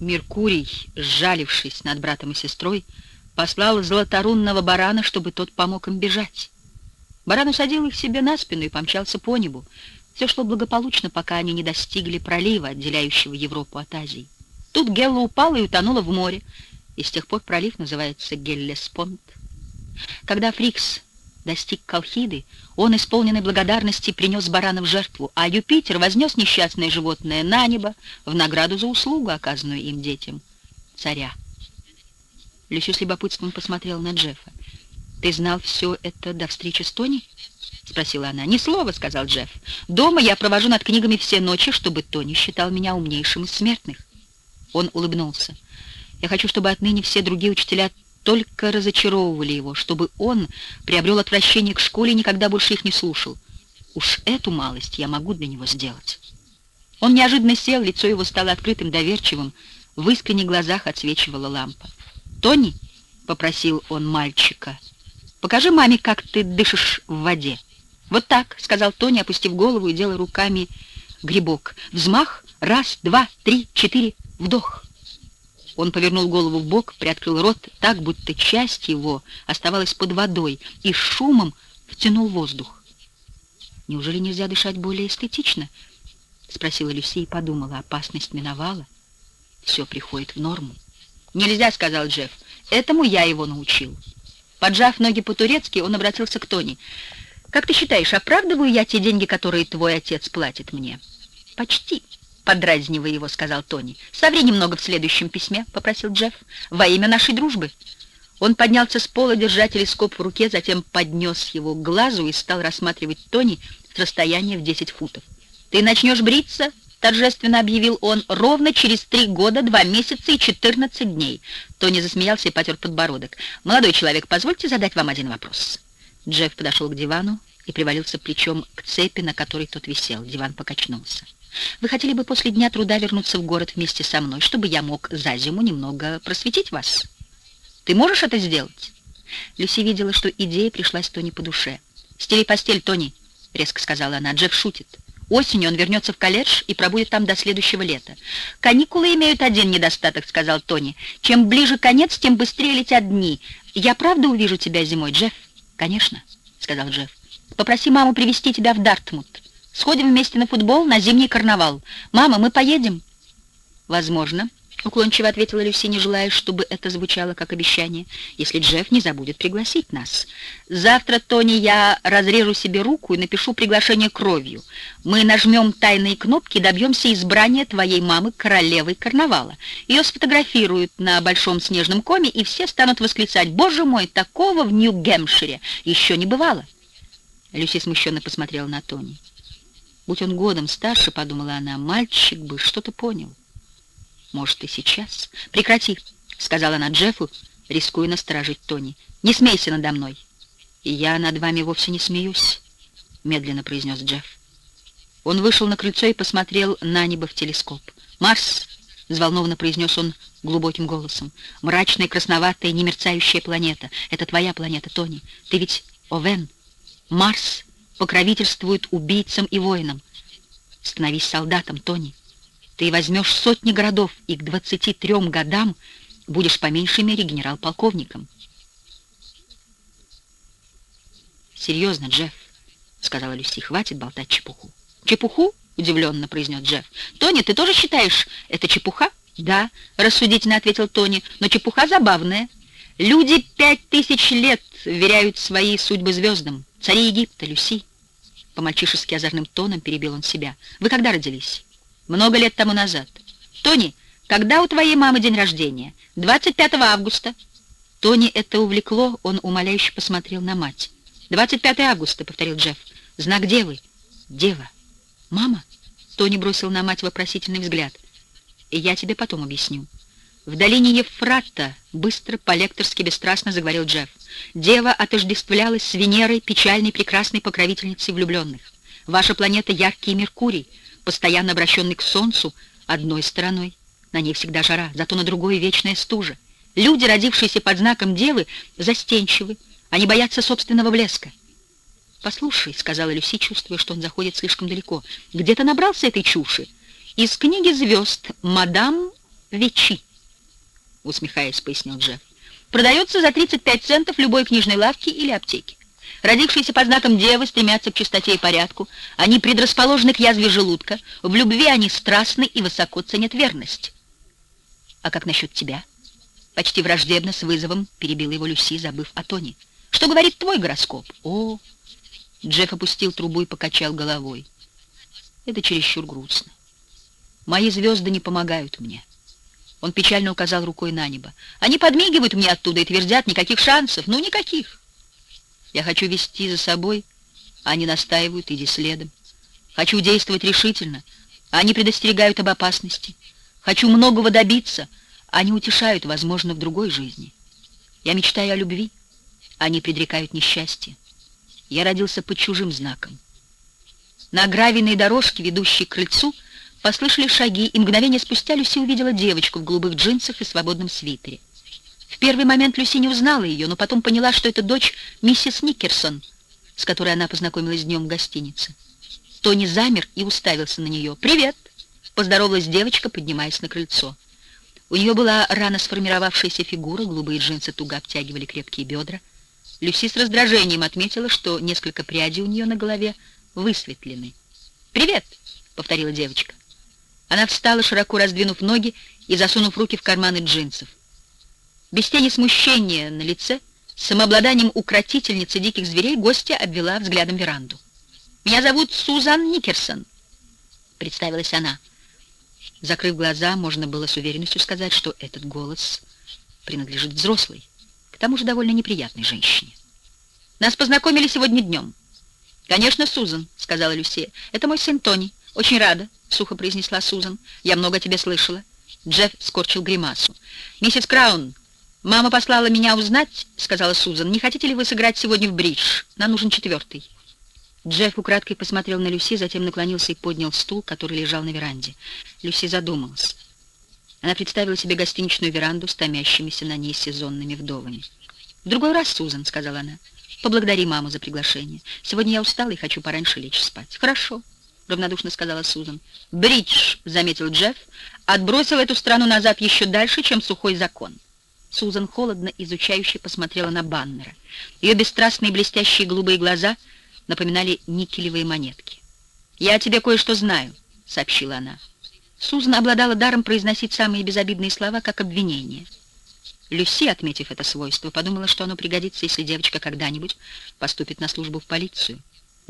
Меркурий, сжалившись над братом и сестрой, послал золоторунного барана, чтобы тот помог им бежать. Баран усадил их себе на спину и помчался по небу. Все шло благополучно, пока они не достигли пролива, отделяющего Европу от Азии. Тут Гелла упала и утонула в море, и с тех пор пролив называется Геллеспонд. Когда Фрикс достиг Колхиды, он, исполненный благодарности, принес барана в жертву, а Юпитер вознес несчастное животное на небо в награду за услугу, оказанную им детям царя. Люсю с любопытством посмотрела на Джеффа. «Ты знал все это до встречи с Тони?» — спросила она. «Ни слова», — сказал Джефф. «Дома я провожу над книгами все ночи, чтобы Тони считал меня умнейшим из смертных». Он улыбнулся. «Я хочу, чтобы отныне все другие учителя только разочаровывали его, чтобы он приобрел отвращение к школе и никогда больше их не слушал. Уж эту малость я могу для него сделать». Он неожиданно сел, лицо его стало открытым, доверчивым, в искренних глазах отсвечивала лампа. «Тони», — попросил он мальчика, — «покажи маме, как ты дышишь в воде». «Вот так», — сказал Тони, опустив голову и делая руками грибок. «Взмах, раз, два, три, четыре, вдох». Он повернул голову в бок, приоткрыл рот так, будто часть его оставалась под водой, и шумом втянул воздух. «Неужели нельзя дышать более эстетично?» — спросила Люси и подумала. Опасность миновала. Все приходит в норму. «Нельзя», — сказал Джефф. «Этому я его научил». Поджав ноги по-турецки, он обратился к Тони. «Как ты считаешь, оправдываю я те деньги, которые твой отец платит мне?» «Почти», — подразнивая его, сказал Тони. «Соври немного в следующем письме», — попросил Джефф. «Во имя нашей дружбы». Он поднялся с пола, держа телескоп в руке, затем поднес его к глазу и стал рассматривать Тони с расстояния в 10 футов. «Ты начнешь бриться торжественно объявил он, ровно через три года, два месяца и четырнадцать дней. Тони засмеялся и потер подбородок. «Молодой человек, позвольте задать вам один вопрос». Джефф подошел к дивану и привалился плечом к цепи, на которой тот висел. Диван покачнулся. «Вы хотели бы после дня труда вернуться в город вместе со мной, чтобы я мог за зиму немного просветить вас? Ты можешь это сделать?» Люси видела, что идея пришлась Тони по душе. «Стели постель, Тони», — резко сказала она. «Джефф шутит». Осенью он вернется в колледж и пробудет там до следующего лета. «Каникулы имеют один недостаток», — сказал Тони. «Чем ближе конец, тем быстрее летят дни. Я правда увижу тебя зимой, Джефф?» «Конечно», — сказал Джефф. «Попроси маму привезти тебя в Дартмут. Сходим вместе на футбол, на зимний карнавал. Мама, мы поедем?» «Возможно», — уклончиво ответила Люси, не желая, чтобы это звучало как обещание, если Джефф не забудет пригласить нас. «Завтра, Тони, я разрежу себе руку и напишу приглашение кровью. Мы нажмем тайные кнопки и добьемся избрания твоей мамы королевой карнавала. Ее сфотографируют на большом снежном коме, и все станут восклицать, «Боже мой, такого в Нью-Гэмпшире еще не бывало!» Люси смущенно посмотрела на Тони. «Будь он годом старше, — подумала она, — мальчик бы что-то понял». Может, и сейчас. Прекрати, сказала она Джеффу, рискуя насторожить Тони. Не смейся надо мной. И я над вами вовсе не смеюсь, медленно произнес Джефф. Он вышел на крыльцо и посмотрел на небо в телескоп. «Марс!» — взволнованно произнес он глубоким голосом. «Мрачная, красноватая, немерцающая планета. Это твоя планета, Тони. Ты ведь Овен. Марс покровительствует убийцам и воинам. Становись солдатом, Тони. Ты возьмешь сотни городов, и к 23 годам будешь по меньшей мере генерал-полковником. «Серьезно, Джефф», — сказала Люси, — «хватит болтать чепуху». «Чепуху?» — удивленно произнес Джефф. «Тони, ты тоже считаешь, это чепуха?» «Да», — рассудительно ответил Тони, — «но чепуха забавная. Люди пять тысяч лет веряют свои судьбы звездам. Цари Египта, Люси». По-мальчишески озорным тоном перебил он себя. «Вы когда родились?» много лет тому назад. Тони, когда у твоей мамы день рождения? 25 августа. Тони это увлекло, он умоляюще посмотрел на мать. 25 августа, повторил Джефф. Знак девы. Дева. Мама? Тони бросил на мать вопросительный взгляд. Я тебе потом объясню. В долине Ефрата быстро, по-лекторски, бесстрастно заговорил Джефф. Дева отождествлялась с Венерой, печальной, прекрасной покровительницей влюбленных. Ваша планета — яркий Меркурий, постоянно обращенный к солнцу, одной стороной. На ней всегда жара, зато на другой вечная стужа. Люди, родившиеся под знаком Девы, застенчивы. Они боятся собственного блеска. «Послушай», — сказала Люси, чувствуя, что он заходит слишком далеко, — «где ты набрался этой чуши?» «Из книги звезд, мадам Вечи, усмехаясь, пояснил Джефф. Продается за 35 центов любой книжной лавке или аптеке. Родившиеся по знакам девы стремятся к чистоте и порядку. Они предрасположены к язве желудка. В любви они страстны и высоко ценят верность. А как насчет тебя? Почти враждебно, с вызовом, перебила его Люси, забыв о Тони. Что говорит твой гороскоп? О, Джефф опустил трубу и покачал головой. Это чересчур грустно. Мои звезды не помогают мне. Он печально указал рукой на небо. Они подмигивают мне оттуда и твердят, никаких шансов. Ну, никаких. Я хочу вести за собой, а они настаивают, иди следом. Хочу действовать решительно, а они предостерегают об опасности. Хочу многого добиться, а они утешают, возможно, в другой жизни. Я мечтаю о любви, а они предрекают несчастье. Я родился под чужим знаком. На гравийной дорожке, ведущей к крыльцу, послышали шаги, и мгновение спустя Люси увидела девочку в голубых джинсах и свободном свитере. В первый момент Люси не узнала ее, но потом поняла, что это дочь миссис Никерсон, с которой она познакомилась днем в гостинице. Тони замер и уставился на нее. «Привет!» — поздоровалась девочка, поднимаясь на крыльцо. У нее была рано сформировавшаяся фигура, голубые джинсы туго обтягивали крепкие бедра. Люси с раздражением отметила, что несколько прядей у нее на голове высветлены. «Привет!» — повторила девочка. Она встала, широко раздвинув ноги и засунув руки в карманы джинсов. Без тени смущения на лице, с самообладанием укротительницы диких зверей, гостья обвела взглядом веранду. «Меня зовут Сузан Никерсон», — представилась она. Закрыв глаза, можно было с уверенностью сказать, что этот голос принадлежит взрослой, к тому же довольно неприятной женщине. «Нас познакомили сегодня днем». «Конечно, Сузан», — сказала Люсия. «Это мой сын Тони. Очень рада», — сухо произнесла Сузан. «Я много о тебе слышала». Джефф скорчил гримасу. «Миссис Краун, «Мама послала меня узнать, — сказала Сузан, — не хотите ли вы сыграть сегодня в бридж? Нам нужен четвертый». Джефф украдкой посмотрел на Люси, затем наклонился и поднял стул, который лежал на веранде. Люси задумалась. Она представила себе гостиничную веранду с томящимися на ней сезонными вдовами. «В другой раз, Сузан, — сказала она, — поблагодари маму за приглашение. Сегодня я устала и хочу пораньше лечь спать». «Хорошо», — равнодушно сказала Сузан. «Бридж», — заметил Джефф, — отбросил эту страну назад еще дальше, чем сухой закон. Сузан холодно изучающе посмотрела на Баннера. Ее бесстрастные блестящие голубые глаза напоминали никелевые монетки. «Я о тебе кое-что знаю», — сообщила она. Сузан обладала даром произносить самые безобидные слова, как обвинение. Люси, отметив это свойство, подумала, что оно пригодится, если девочка когда-нибудь поступит на службу в полицию.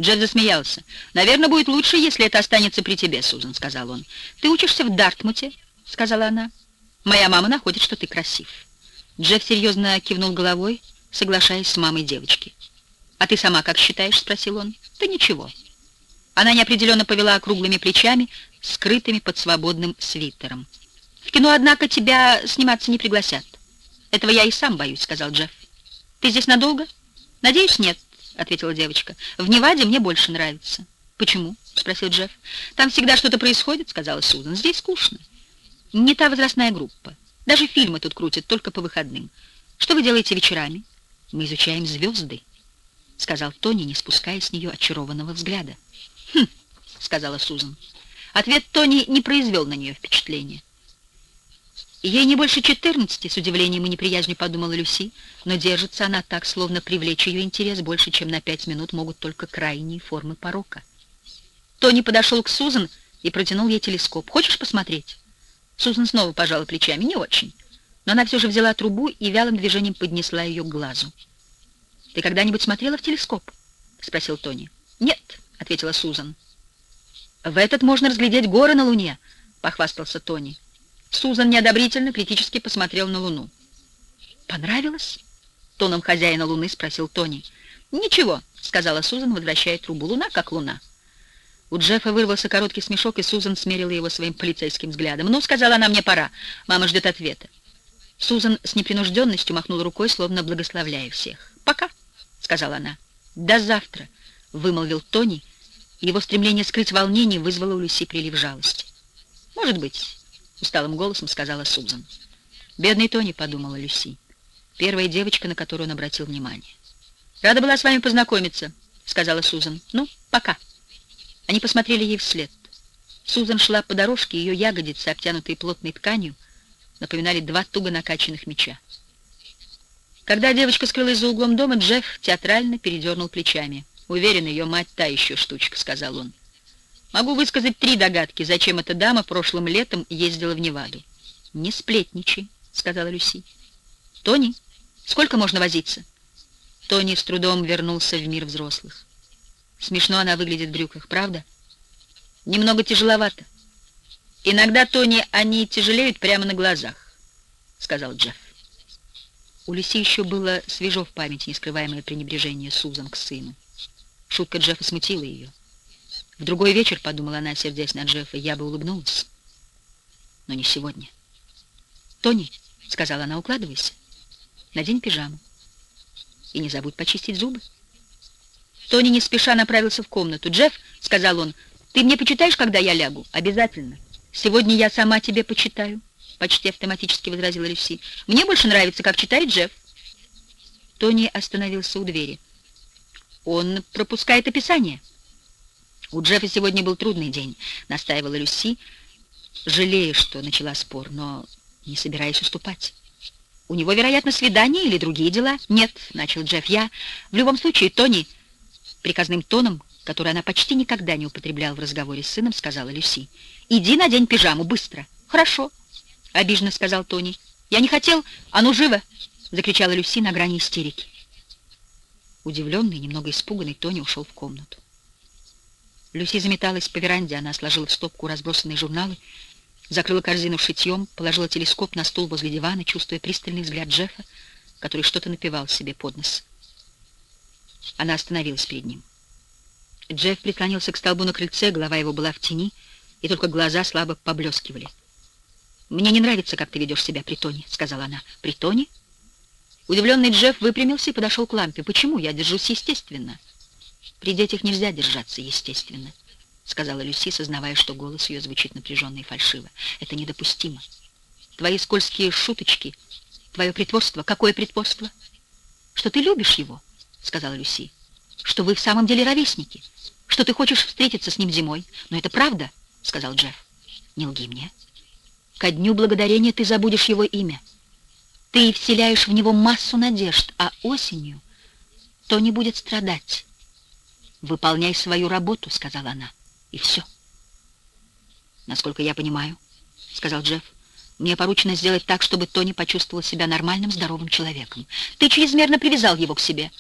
Джефф засмеялся. «Наверное, будет лучше, если это останется при тебе, Сузан», — сказал он. «Ты учишься в Дартмуте», — сказала она. «Моя мама находит, что ты красив». Джефф серьезно кивнул головой, соглашаясь с мамой девочки. «А ты сама как считаешь?» — спросил он. «Да ничего». Она неопределенно повела округлыми плечами, скрытыми под свободным свитером. «В кино, однако, тебя сниматься не пригласят». «Этого я и сам боюсь», — сказал Джефф. «Ты здесь надолго?» «Надеюсь, нет», — ответила девочка. «В Неваде мне больше нравится». «Почему?» — спросил Джефф. «Там всегда что-то происходит», — сказала Сузан. «Здесь скучно». «Не та возрастная группа. Даже фильмы тут крутят только по выходным. Что вы делаете вечерами? Мы изучаем звезды, сказал Тони, не спуская с нее очарованного взгляда. Хм, сказала Сузан. Ответ Тони не произвел на нее впечатления. Ей не больше четырнадцати, с удивлением и неприязнью подумала Люси, но держится она так, словно привлечь ее интерес больше, чем на пять минут могут только крайние формы порока. Тони подошел к Сузан и протянул ей телескоп. «Хочешь посмотреть?» Сузан снова пожала плечами. Не очень. Но она все же взяла трубу и вялым движением поднесла ее к глазу. «Ты когда-нибудь смотрела в телескоп?» — спросил Тони. «Нет», — ответила Сузан. «В этот можно разглядеть горы на Луне», — похвастался Тони. Сузан неодобрительно, критически посмотрел на Луну. «Понравилось?» — тоном хозяина Луны спросил Тони. «Ничего», — сказала Сузан, возвращая трубу. «Луна как луна». У Джеффа вырвался короткий смешок, и Сузан смерила его своим полицейским взглядом. «Ну, — сказала она, — мне пора. Мама ждет ответа». Сузан с непринужденностью махнула рукой, словно благословляя всех. «Пока», — сказала она. «До завтра», — вымолвил Тони. Его стремление скрыть волнение вызвало у Люси прилив жалости. «Может быть», — усталым голосом сказала Сузан. «Бедный Тони», — подумала Люси. Первая девочка, на которую он обратил внимание. «Рада была с вами познакомиться», — сказала Сузан. «Ну, пока». Они посмотрели ей вслед. Сузан шла по дорожке, ее ягодицы, обтянутые плотной тканью, напоминали два туго накачанных меча. Когда девочка скрылась за углом дома, Джефф театрально передернул плечами. «Уверен, ее мать та еще штучка», — сказал он. «Могу высказать три догадки, зачем эта дама прошлым летом ездила в Неваду». «Не сплетничай», — сказала Люси. «Тони, сколько можно возиться?» Тони с трудом вернулся в мир взрослых. Смешно она выглядит в брюках, правда? Немного тяжеловато. Иногда, Тони, они тяжелеют прямо на глазах, сказал Джефф. У Люси еще было свежо в памяти нескрываемое пренебрежение Сузан к сыну. Шутка Джеффа смутила ее. В другой вечер, подумала она, сердясь на Джеффа, я бы улыбнулась. Но не сегодня. «Тони», — сказала она, — «укладывайся. Надень пижаму. И не забудь почистить зубы». Тони не спеша направился в комнату. «Джефф», — сказал он, — «ты мне почитаешь, когда я лягу?» «Обязательно. Сегодня я сама тебе почитаю», — почти автоматически возразила Люси. «Мне больше нравится, как читает Джефф». Тони остановился у двери. «Он пропускает описание». «У Джеффа сегодня был трудный день», — настаивала Люси, жалея, что начала спор, но не собираясь уступать. «У него, вероятно, свидание или другие дела?» «Нет», — начал Джефф, — «я...» «В любом случае, Тони...» Приказным тоном, который она почти никогда не употребляла в разговоре с сыном, сказала Люси. «Иди надень пижаму, быстро!» «Хорошо», — обиженно сказал Тони. «Я не хотел... А ну, живо!» — закричала Люси на грани истерики. Удивленный, немного испуганный, Тони ушел в комнату. Люси заметалась по веранде, она сложила в стопку разбросанные журналы, закрыла корзину шитьем, положила телескоп на стул возле дивана, чувствуя пристальный взгляд Джеффа, который что-то напевал себе под нос. Она остановилась перед ним. Джефф прислонился к столбу на крыльце, голова его была в тени, и только глаза слабо поблескивали. «Мне не нравится, как ты ведешь себя при Тоне», — сказала она. «При Тоне?» Удивленный Джефф выпрямился и подошел к лампе. «Почему? Я держусь естественно». «При детях нельзя держаться естественно», — сказала Люси, сознавая, что голос ее звучит напряженно и фальшиво. «Это недопустимо. Твои скользкие шуточки, твое притворство. Какое притворство? Что ты любишь его?» — сказала Люси, — что вы в самом деле ровесники, что ты хочешь встретиться с ним зимой. Но это правда, — сказал Джефф. Не лги мне. Ко дню благодарения ты забудешь его имя. Ты вселяешь в него массу надежд, а осенью то не будет страдать. «Выполняй свою работу», — сказала она, — «и все». «Насколько я понимаю», — сказал Джефф, — «мне поручено сделать так, чтобы Тони почувствовал себя нормальным, здоровым человеком. Ты чрезмерно привязал его к себе».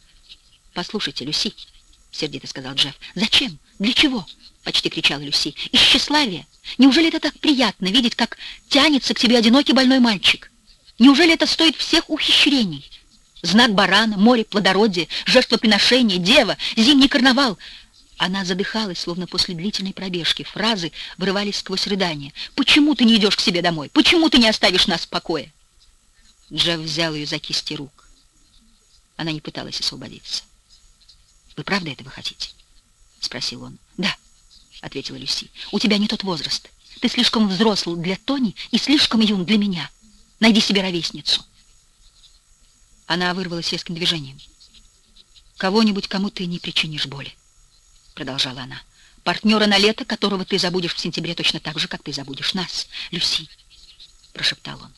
«Послушайте, Люси», — сердито сказал Джефф. «Зачем? Для чего?» — почти кричала Люси. «Из тщеславия? Неужели это так приятно, видеть, как тянется к тебе одинокий больной мальчик? Неужели это стоит всех ухищрений? Знак барана, море, плодородие, жертвоприношение, дева, зимний карнавал». Она задыхалась, словно после длительной пробежки. Фразы вырывались сквозь рыдания. «Почему ты не идешь к себе домой? Почему ты не оставишь нас в покое?» Джефф взял ее за кисти рук. Она не пыталась освободиться. «Вы правда этого хотите?» — спросил он. «Да», — ответила Люси. «У тебя не тот возраст. Ты слишком взрослый для Тони и слишком юн для меня. Найди себе ровесницу». Она вырвалась резким движением. «Кого-нибудь, кому ты не причинишь боли», — продолжала она. «Партнера на лето, которого ты забудешь в сентябре точно так же, как ты забудешь нас, Люси», — прошептал он.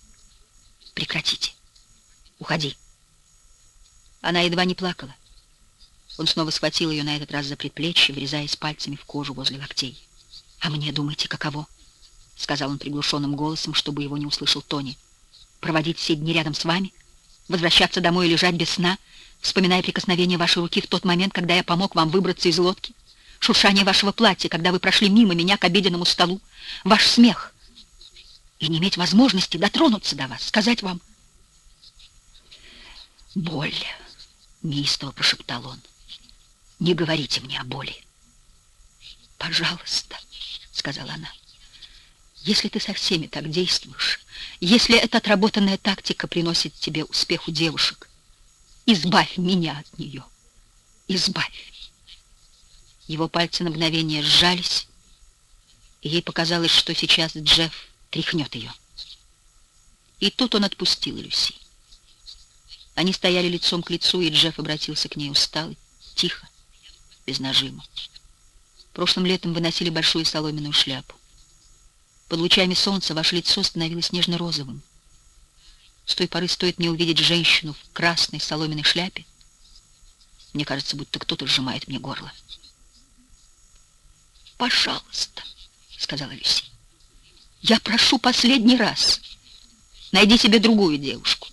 «Прекратите. Уходи». Она едва не плакала. Он снова схватил ее на этот раз за предплечье, врезаясь пальцами в кожу возле локтей. «А мне, думаете, каково?» — сказал он приглушенным голосом, чтобы его не услышал Тони. «Проводить все дни рядом с вами? Возвращаться домой и лежать без сна, вспоминая прикосновение вашей руки в тот момент, когда я помог вам выбраться из лодки? Шуршание вашего платья, когда вы прошли мимо меня к обеденному столу? Ваш смех? И не иметь возможности дотронуться до вас, сказать вам...» «Боль!» — неистово прошептал он. Не говорите мне о боли. Пожалуйста, сказала она. Если ты со всеми так действуешь, если эта отработанная тактика приносит тебе успех у девушек, избавь меня от нее. Избавь. Его пальцы на мгновение сжались, и ей показалось, что сейчас Джефф тряхнет ее. И тут он отпустил Люси. Они стояли лицом к лицу, и Джефф обратился к ней усталый, тихо без нажима. Прошлым летом вы носили большую соломенную шляпу. Под лучами солнца ваше лицо становилось нежно-розовым. С той поры стоит мне увидеть женщину в красной соломенной шляпе. Мне кажется, будто кто-то сжимает мне горло. «Пожалуйста», — сказала Люси, — «я прошу последний раз, найди себе другую девушку.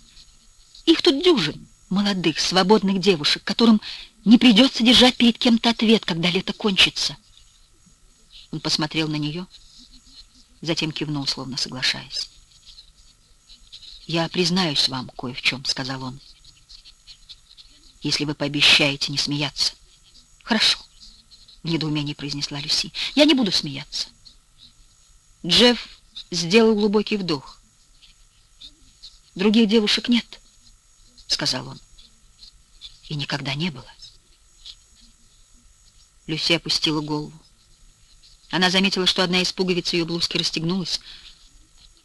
Их тут дюжин, молодых, свободных девушек, которым не придется держать перед кем-то ответ, когда лето кончится». Он посмотрел на нее, затем кивнул, словно соглашаясь. «Я признаюсь вам кое в чем», — сказал он. «Если вы пообещаете не смеяться». «Хорошо», — в недоумении произнесла Люси. «Я не буду смеяться». Джефф сделал глубокий вдох. «Других девушек нет», — сказал он. «И никогда не было». Люси опустила голову. Она заметила, что одна из пуговиц ее блузки расстегнулась,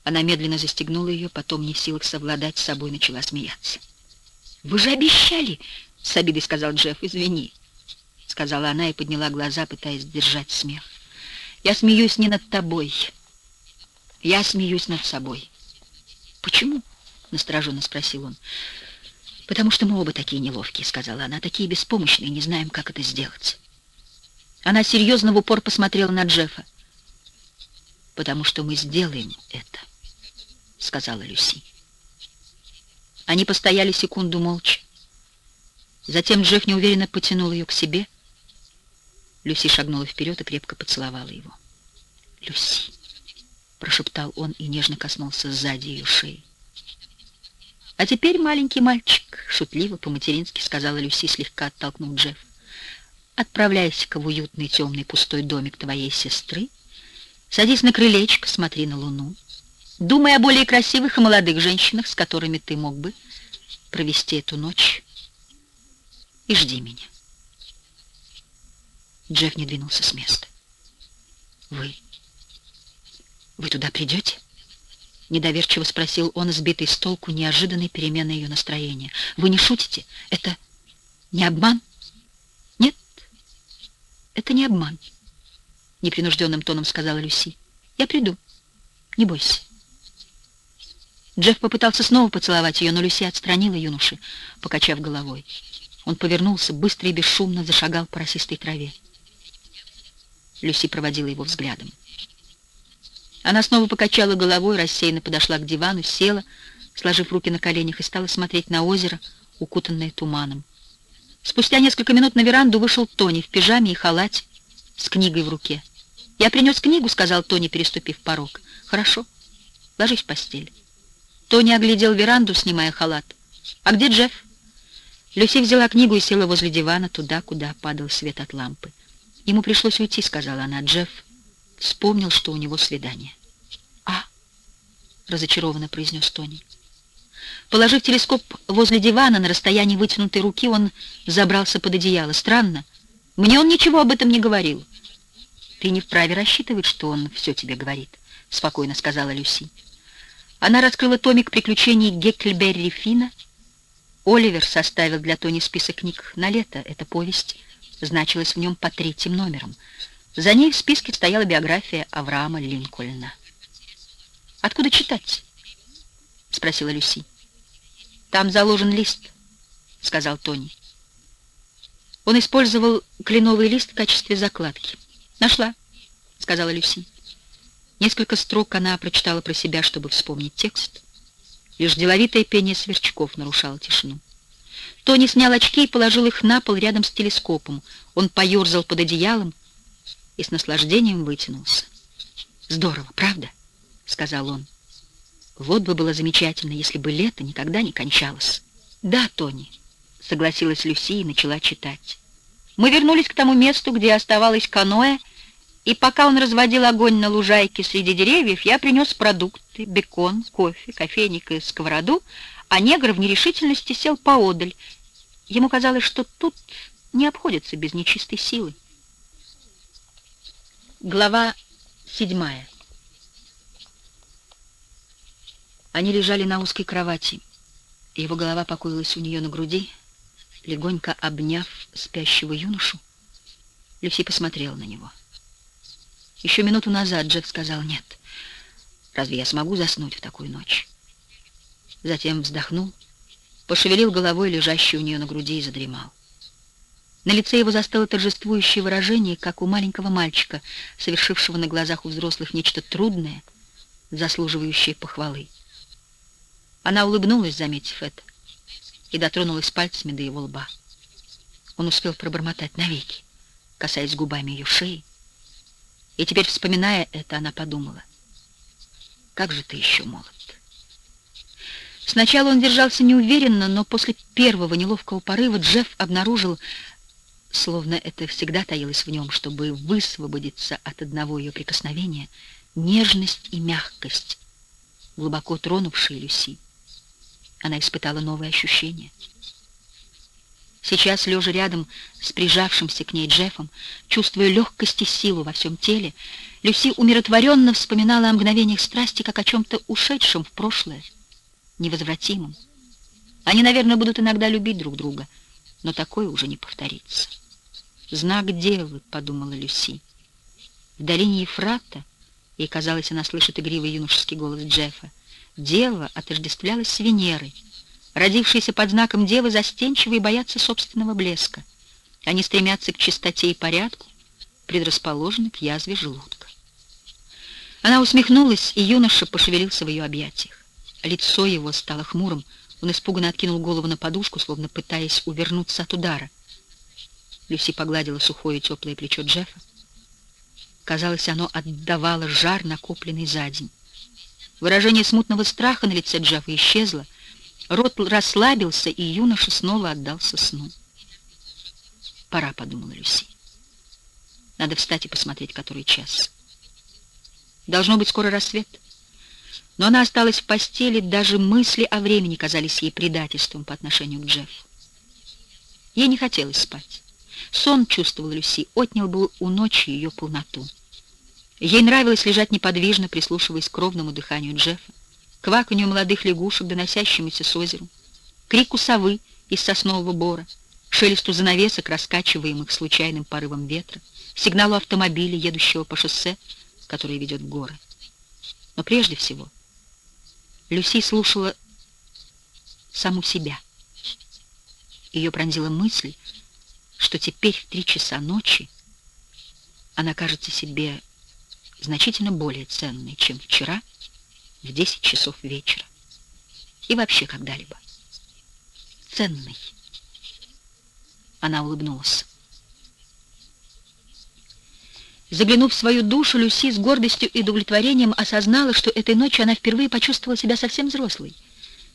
она медленно застегнула ее, потом, не в силах совладать с собой, начала смеяться. «Вы же обещали!» — с обидой сказал Джефф. «Извини», — сказала она и подняла глаза, пытаясь сдержать смех. «Я смеюсь не над тобой. Я смеюсь над собой». «Почему?» — настороженно спросил он. «Потому что мы оба такие неловкие», — сказала она, — «такие беспомощные, не знаем, как это сделать». Она серьезно в упор посмотрела на Джеффа. «Потому что мы сделаем это». — сказала Люси. Они постояли секунду молча. Затем Джефф неуверенно потянул ее к себе. Люси шагнула вперед и крепко поцеловала его. «Люси!» — прошептал он и нежно коснулся сзади ее шеи. «А теперь, маленький мальчик», — шутливо по-матерински сказала Люси, слегка оттолкнув Джефф, «отправляйся-ка в уютный темный пустой домик твоей сестры, садись на крылечко, смотри на луну, Думай о более красивых и молодых женщинах, с которыми ты мог бы провести эту ночь. И жди меня. Джефф не двинулся с места. Вы... Вы туда придете? Недоверчиво спросил он, сбитый с толку неожиданной перемены ее настроения. Вы не шутите? Это не обман? Это не обман. Непринужденным тоном сказала Люси. Я приду. Не бойся. Джефф попытался снова поцеловать ее, но Люси отстранила юноши, покачав головой. Он повернулся, быстро и бесшумно зашагал по росистой траве. Люси проводила его взглядом. Она снова покачала головой, рассеянно подошла к дивану, села, сложив руки на коленях, и стала смотреть на озеро, укутанное туманом. Спустя несколько минут на веранду вышел Тони в пижаме и халате с книгой в руке. «Я принес книгу», — сказал Тони, переступив порог. «Хорошо, ложись в постель». Тони оглядел веранду, снимая халат. «А где Джефф?» Люси взяла книгу и села возле дивана, туда, куда падал свет от лампы. «Ему пришлось уйти», — сказала она. Джефф вспомнил, что у него свидание. «А?» — разочарованно произнес Тони. Положив телескоп возле дивана на расстоянии вытянутой руки, он забрался под одеяло. «Странно. Мне он ничего об этом не говорил». «Ты не вправе рассчитывать, что он все тебе говорит», — спокойно сказала Люси. Она раскрыла томик приключений Геккельберри Фина. Оливер составил для Тони список книг на лето. Эта повесть значилась в нем по третьим номерам. За ней в списке стояла биография Авраама Линкольна. «Откуда читать?» — спросила Люси. «Там заложен лист», — сказал Тони. Он использовал кленовый лист в качестве закладки. «Нашла», — сказала Люси. Несколько строк она прочитала про себя, чтобы вспомнить текст. Лишь деловитое пение сверчков нарушало тишину. Тони снял очки и положил их на пол рядом с телескопом. Он поерзал под одеялом и с наслаждением вытянулся. «Здорово, правда?» — сказал он. «Вот бы было замечательно, если бы лето никогда не кончалось». «Да, Тони», — согласилась Люси и начала читать. Мы вернулись к тому месту, где оставалось каноэ, и пока он разводил огонь на лужайке среди деревьев, я принес продукты, бекон, кофе, кофейник и сковороду, а негр в нерешительности сел поодаль. Ему казалось, что тут не обходится без нечистой силы. Глава седьмая. Они лежали на узкой кровати. Его голова покоилась у нее на груди, легонько обняв спящего юношу. Люси посмотрела на него. — еще минуту назад Джек сказал «нет». Разве я смогу заснуть в такую ночь? Затем вздохнул, пошевелил головой, лежащей у нее на груди, и задремал. На лице его застыло торжествующее выражение, как у маленького мальчика, совершившего на глазах у взрослых нечто трудное, заслуживающее похвалы. Она улыбнулась, заметив это, и дотронулась пальцами до его лба. Он успел пробормотать навеки, касаясь губами ее шеи. И теперь, вспоминая это, она подумала, как же ты еще молод. Сначала он держался неуверенно, но после первого неловкого порыва Джефф обнаружил, словно это всегда таилось в нем, чтобы высвободиться от одного ее прикосновения, нежность и мягкость, глубоко тронувшие Люси. Она испытала новые ощущения. Сейчас, лежа рядом с прижавшимся к ней Джеффом, чувствуя легкость и силу во всем теле, Люси умиротворенно вспоминала о мгновениях страсти, как о чем-то ушедшем в прошлое, невозвратимом. Они, наверное, будут иногда любить друг друга, но такое уже не повторится. «Знак девы», — подумала Люси. В долине Ефрата, ей казалось, она слышит игривый юношеский голос Джеффа, дева отождествлялась с Венерой. Родившиеся под знаком девы застенчивы и боятся собственного блеска. Они стремятся к чистоте и порядку, предрасположены к язве желудка. Она усмехнулась, и юноша пошевелился в ее объятиях. Лицо его стало хмурым, он испуганно откинул голову на подушку, словно пытаясь увернуться от удара. Люси погладила сухое теплое плечо Джеффа. Казалось, оно отдавало жар, накопленный за день. Выражение смутного страха на лице Джеффа исчезло, рот расслабился, и юноша снова отдался сну. «Пора», — подумала Люси. «Надо встать и посмотреть, который час. Должно быть скоро рассвет». Но она осталась в постели, даже мысли о времени казались ей предательством по отношению к Джеффу. Ей не хотелось спать. Сон, чувствовала Люси, отнял был у ночи ее полноту. Ей нравилось лежать неподвижно, прислушиваясь к ровному дыханию Джеффа, кваканью молодых лягушек, доносящемуся с озером, крику совы из соснового бора, шелесту занавесок, раскачиваемых случайным порывом ветра, сигналу автомобиля, едущего по шоссе, которое ведет в горы. Но прежде всего Люси слушала саму себя. Ее пронзила мысль, что теперь в три часа ночи она кажется себе значительно более ценной, чем вчера в десять часов вечера. И вообще когда-либо. Ценной. Она улыбнулась. Заглянув в свою душу, Люси с гордостью и удовлетворением осознала, что этой ночью она впервые почувствовала себя совсем взрослой.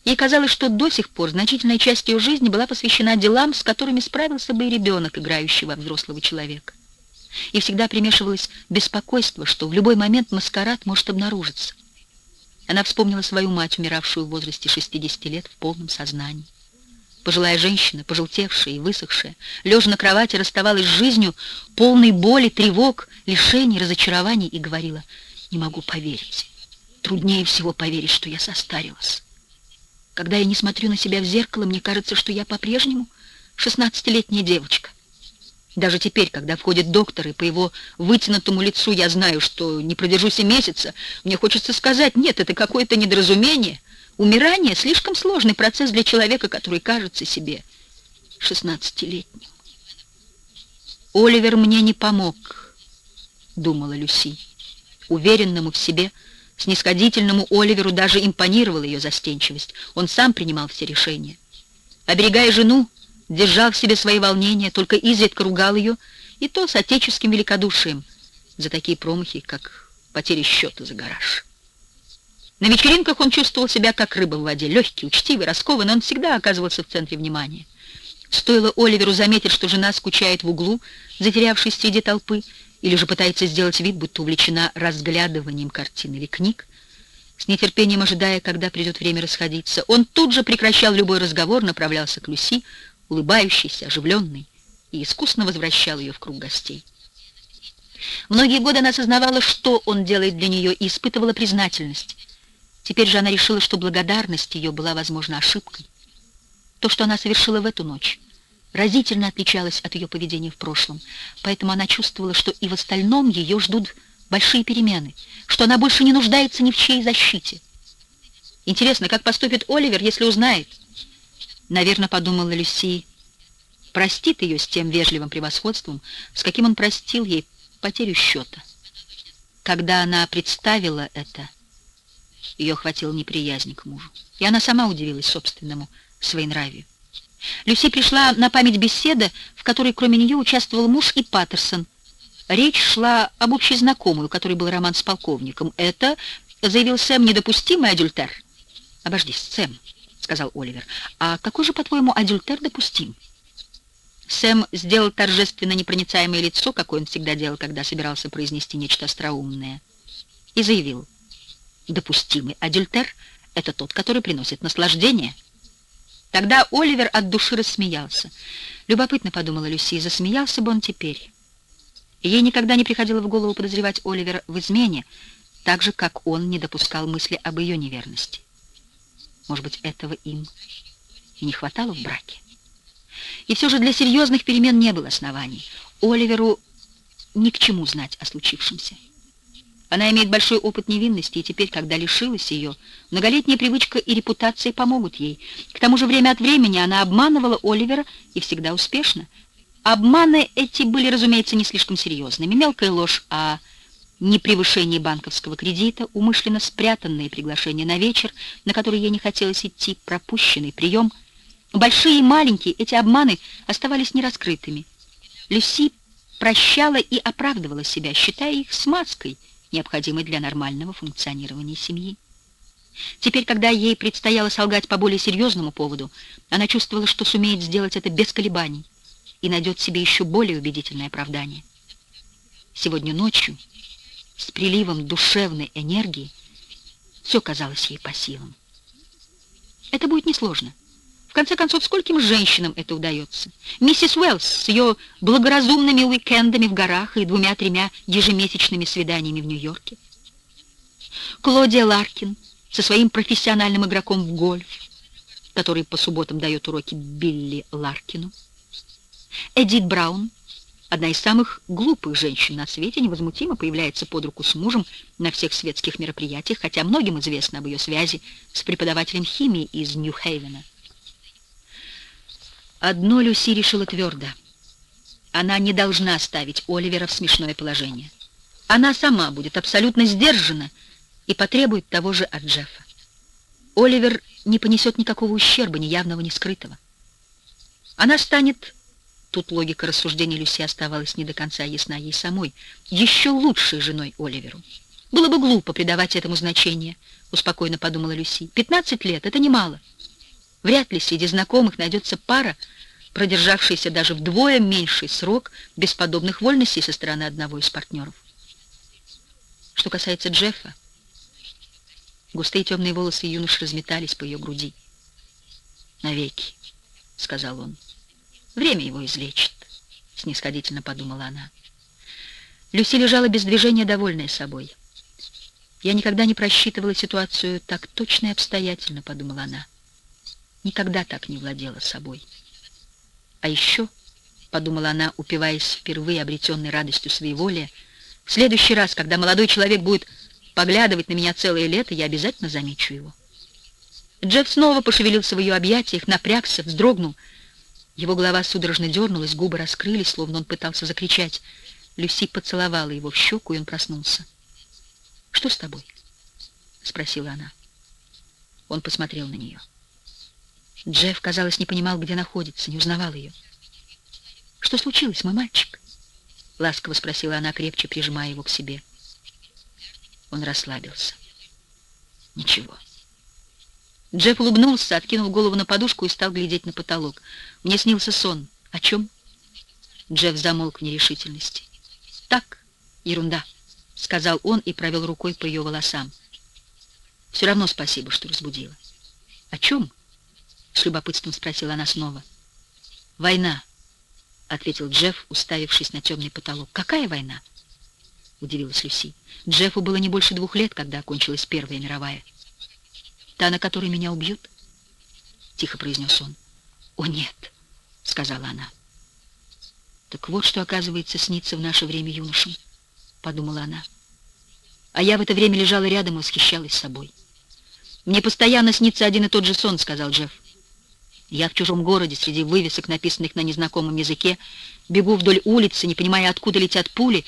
Ей казалось, что до сих пор значительная часть ее жизни была посвящена делам, с которыми справился бы и ребенок, играющий во взрослого человека. И всегда примешивалось беспокойство, что в любой момент маскарад может обнаружиться. Она вспомнила свою мать, умиравшую в возрасте 60 лет в полном сознании. Пожилая женщина, пожелтевшая и высохшая, лежа на кровати, расставалась с жизнью, полной боли, тревог, лишений, разочарований, и говорила, «Не могу поверить. Труднее всего поверить, что я состарилась». Когда я не смотрю на себя в зеркало, мне кажется, что я по-прежнему шестнадцатилетняя девочка. Даже теперь, когда входит доктор, и по его вытянутому лицу я знаю, что не продержусь и месяца, мне хочется сказать, нет, это какое-то недоразумение. Умирание — слишком сложный процесс для человека, который кажется себе шестнадцатилетним. «Оливер мне не помог», — думала Люси, уверенному в себе, — Снисходительному Оливеру даже импонировала ее застенчивость. Он сам принимал все решения. Оберегая жену, держал в себе свои волнения, только изредка ругал ее, и то с отеческим великодушием за такие промахи, как потеря счета за гараж. На вечеринках он чувствовал себя как рыба в воде, легкий, учтивый, раскованный, он всегда оказывался в центре внимания. Стоило Оливеру заметить, что жена скучает в углу, затерявшись среди толпы, или же пытается сделать вид, будто увлечена разглядыванием картин или книг, с нетерпением ожидая, когда придет время расходиться. Он тут же прекращал любой разговор, направлялся к Люси, улыбающийся, оживленный, и искусно возвращал ее в круг гостей. Многие годы она осознавала, что он делает для нее, и испытывала признательность. Теперь же она решила, что благодарность ее была, возможно, ошибкой. То, что она совершила в эту ночь, разительно отличалась от ее поведения в прошлом, поэтому она чувствовала, что и в остальном ее ждут большие перемены, что она больше не нуждается ни в чьей защите. Интересно, как поступит Оливер, если узнает? Наверное, подумала Люси, простит ее с тем вежливым превосходством, с каким он простил ей потерю счета. Когда она представила это, ее хватило неприязни к мужу, и она сама удивилась собственному своенравию. Люси пришла на память беседа, в которой кроме нее участвовал муж и Паттерсон. Речь шла об общей знакомой, у которой был роман с полковником. Это, заявил Сэм, недопустимый адюльтер. «Обожди, Сэм», — сказал Оливер, — «а какой же, по-твоему, адюльтер допустим?» Сэм сделал торжественно непроницаемое лицо, какое он всегда делал, когда собирался произнести нечто остроумное, и заявил, «Допустимый адюльтер — это тот, который приносит наслаждение». Тогда Оливер от души рассмеялся. Любопытно, подумала Люси, засмеялся бы он теперь. Ей никогда не приходило в голову подозревать Оливера в измене, так же, как он не допускал мысли об ее неверности. Может быть, этого им и не хватало в браке. И все же для серьезных перемен не было оснований. Оливеру ни к чему знать о случившемся. Она имеет большой опыт невинности, и теперь, когда лишилась ее, многолетняя привычка и репутация помогут ей. К тому же время от времени она обманывала Оливера, и всегда успешно. Обманы эти были, разумеется, не слишком серьезными. Мелкая ложь о непревышении банковского кредита, умышленно спрятанные приглашения на вечер, на который ей не хотелось идти, пропущенный прием. Большие и маленькие эти обманы оставались нераскрытыми. Люси прощала и оправдывала себя, считая их смазкой — необходимый для нормального функционирования семьи. Теперь, когда ей предстояло солгать по более серьезному поводу, она чувствовала, что сумеет сделать это без колебаний и найдет себе еще более убедительное оправдание. Сегодня ночью, с приливом душевной энергии, все казалось ей по силам. Это будет несложно. В конце концов, скольким женщинам это удается? Миссис Уэллс с ее благоразумными уикендами в горах и двумя-тремя ежемесячными свиданиями в Нью-Йорке. Клодия Ларкин со своим профессиональным игроком в гольф, который по субботам дает уроки Билли Ларкину. Эдит Браун, одна из самых глупых женщин на свете, невозмутимо появляется под руку с мужем на всех светских мероприятиях, хотя многим известно об ее связи с преподавателем химии из Нью-Хейвена. Одно Люси решила твердо. Она не должна ставить Оливера в смешное положение. Она сама будет абсолютно сдержана и потребует того же от Джеффа. Оливер не понесет никакого ущерба, ни явного, ни скрытого. Она станет, тут логика рассуждений Люси оставалась не до конца ясна ей самой, еще лучшей женой Оливеру. Было бы глупо придавать этому значение, успокойно подумала Люси. Пятнадцать лет — это немало. Вряд ли среди знакомых найдется пара, продержавшаяся даже вдвое меньший срок без подобных вольностей со стороны одного из партнеров. Что касается Джеффа, густые темные волосы юноши разметались по ее груди. «Навеки», — сказал он, — «время его излечит», — снисходительно подумала она. Люси лежала без движения, довольная собой. «Я никогда не просчитывала ситуацию так точно и обстоятельно», — подумала она никогда так не владела собой. А еще, подумала она, упиваясь впервые обретенной радостью своей воли, в следующий раз, когда молодой человек будет поглядывать на меня целое лето, я обязательно замечу его. Джефф снова пошевелился в ее объятиях, напрягся, вздрогнул. Его голова судорожно дернулась, губы раскрылись, словно он пытался закричать. Люси поцеловала его в щеку, и он проснулся. «Что с тобой?» — спросила она. Он посмотрел на нее. Джефф, казалось, не понимал, где находится, не узнавал ее. «Что случилось, мой мальчик?» — ласково спросила она, крепче прижимая его к себе. Он расслабился. «Ничего». Джефф улыбнулся, откинул голову на подушку и стал глядеть на потолок. «Мне снился сон. О чем?» Джефф замолк в нерешительности. «Так, ерунда», — сказал он и провел рукой по ее волосам. «Все равно спасибо, что разбудила». «О чем?» — с любопытством спросила она снова. «Война», — ответил Джефф, уставившись на темный потолок. «Какая война?» — удивилась Люси. «Джеффу было не больше двух лет, когда окончилась Первая мировая». «Та, на которой меня убьют?» — тихо произнес он. «О, нет», — сказала она. «Так вот, что, оказывается, снится в наше время юношам», — подумала она. А я в это время лежала рядом и восхищалась собой. «Мне постоянно снится один и тот же сон», — сказал Джефф. Я в чужом городе, среди вывесок, написанных на незнакомом языке, бегу вдоль улицы, не понимая, откуда летят пули,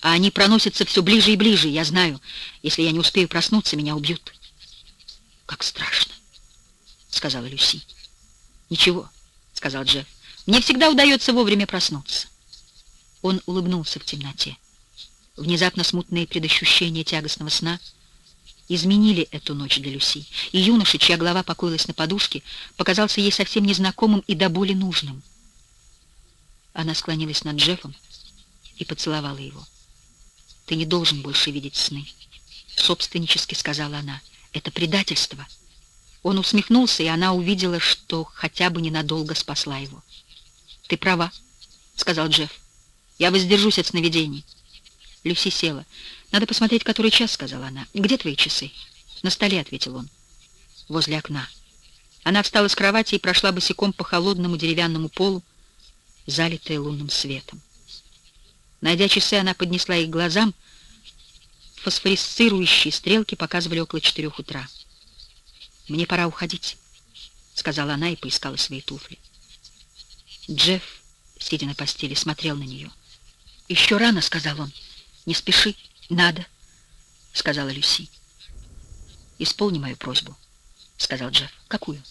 а они проносятся все ближе и ближе. Я знаю, если я не успею проснуться, меня убьют. «Как страшно», — сказала Люси. «Ничего», — сказал Джефф. «Мне всегда удается вовремя проснуться». Он улыбнулся в темноте. Внезапно смутные предощущения тягостного сна — изменили эту ночь для Люси, и юноша, чья голова покоилась на подушке, показался ей совсем незнакомым и до боли нужным. Она склонилась над Джеффом и поцеловала его. «Ты не должен больше видеть сны», — собственнически сказала она. «Это предательство». Он усмехнулся, и она увидела, что хотя бы ненадолго спасла его. «Ты права», — сказал Джефф. «Я воздержусь от сновидений». Люси села. «Надо посмотреть, который час», — сказала она. «Где твои часы?» «На столе», — ответил он. «Возле окна». Она встала с кровати и прошла босиком по холодному деревянному полу, залитая лунным светом. Найдя часы, она поднесла их глазам. Фосфорисцирующие стрелки показывали около четырех утра. «Мне пора уходить», — сказала она и поискала свои туфли. Джефф, сидя на постели, смотрел на нее. «Еще рано», — сказал он. «Не спеши». «Надо», — сказала Люси. «Исполни мою просьбу», — сказал Джефф. «Какую?»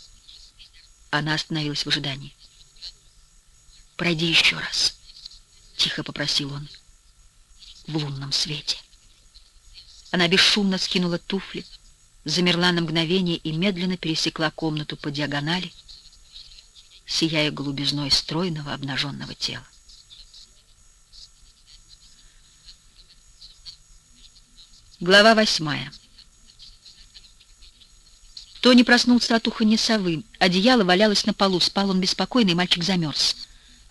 Она остановилась в ожидании. «Пройди еще раз», — тихо попросил он, — «в лунном свете». Она бесшумно скинула туфли, замерла на мгновение и медленно пересекла комнату по диагонали, сияя голубизной стройного обнаженного тела. Глава восьмая. Тони проснулся от уханья совы. Одеяло валялось на полу, спал он беспокойно, и мальчик замерз.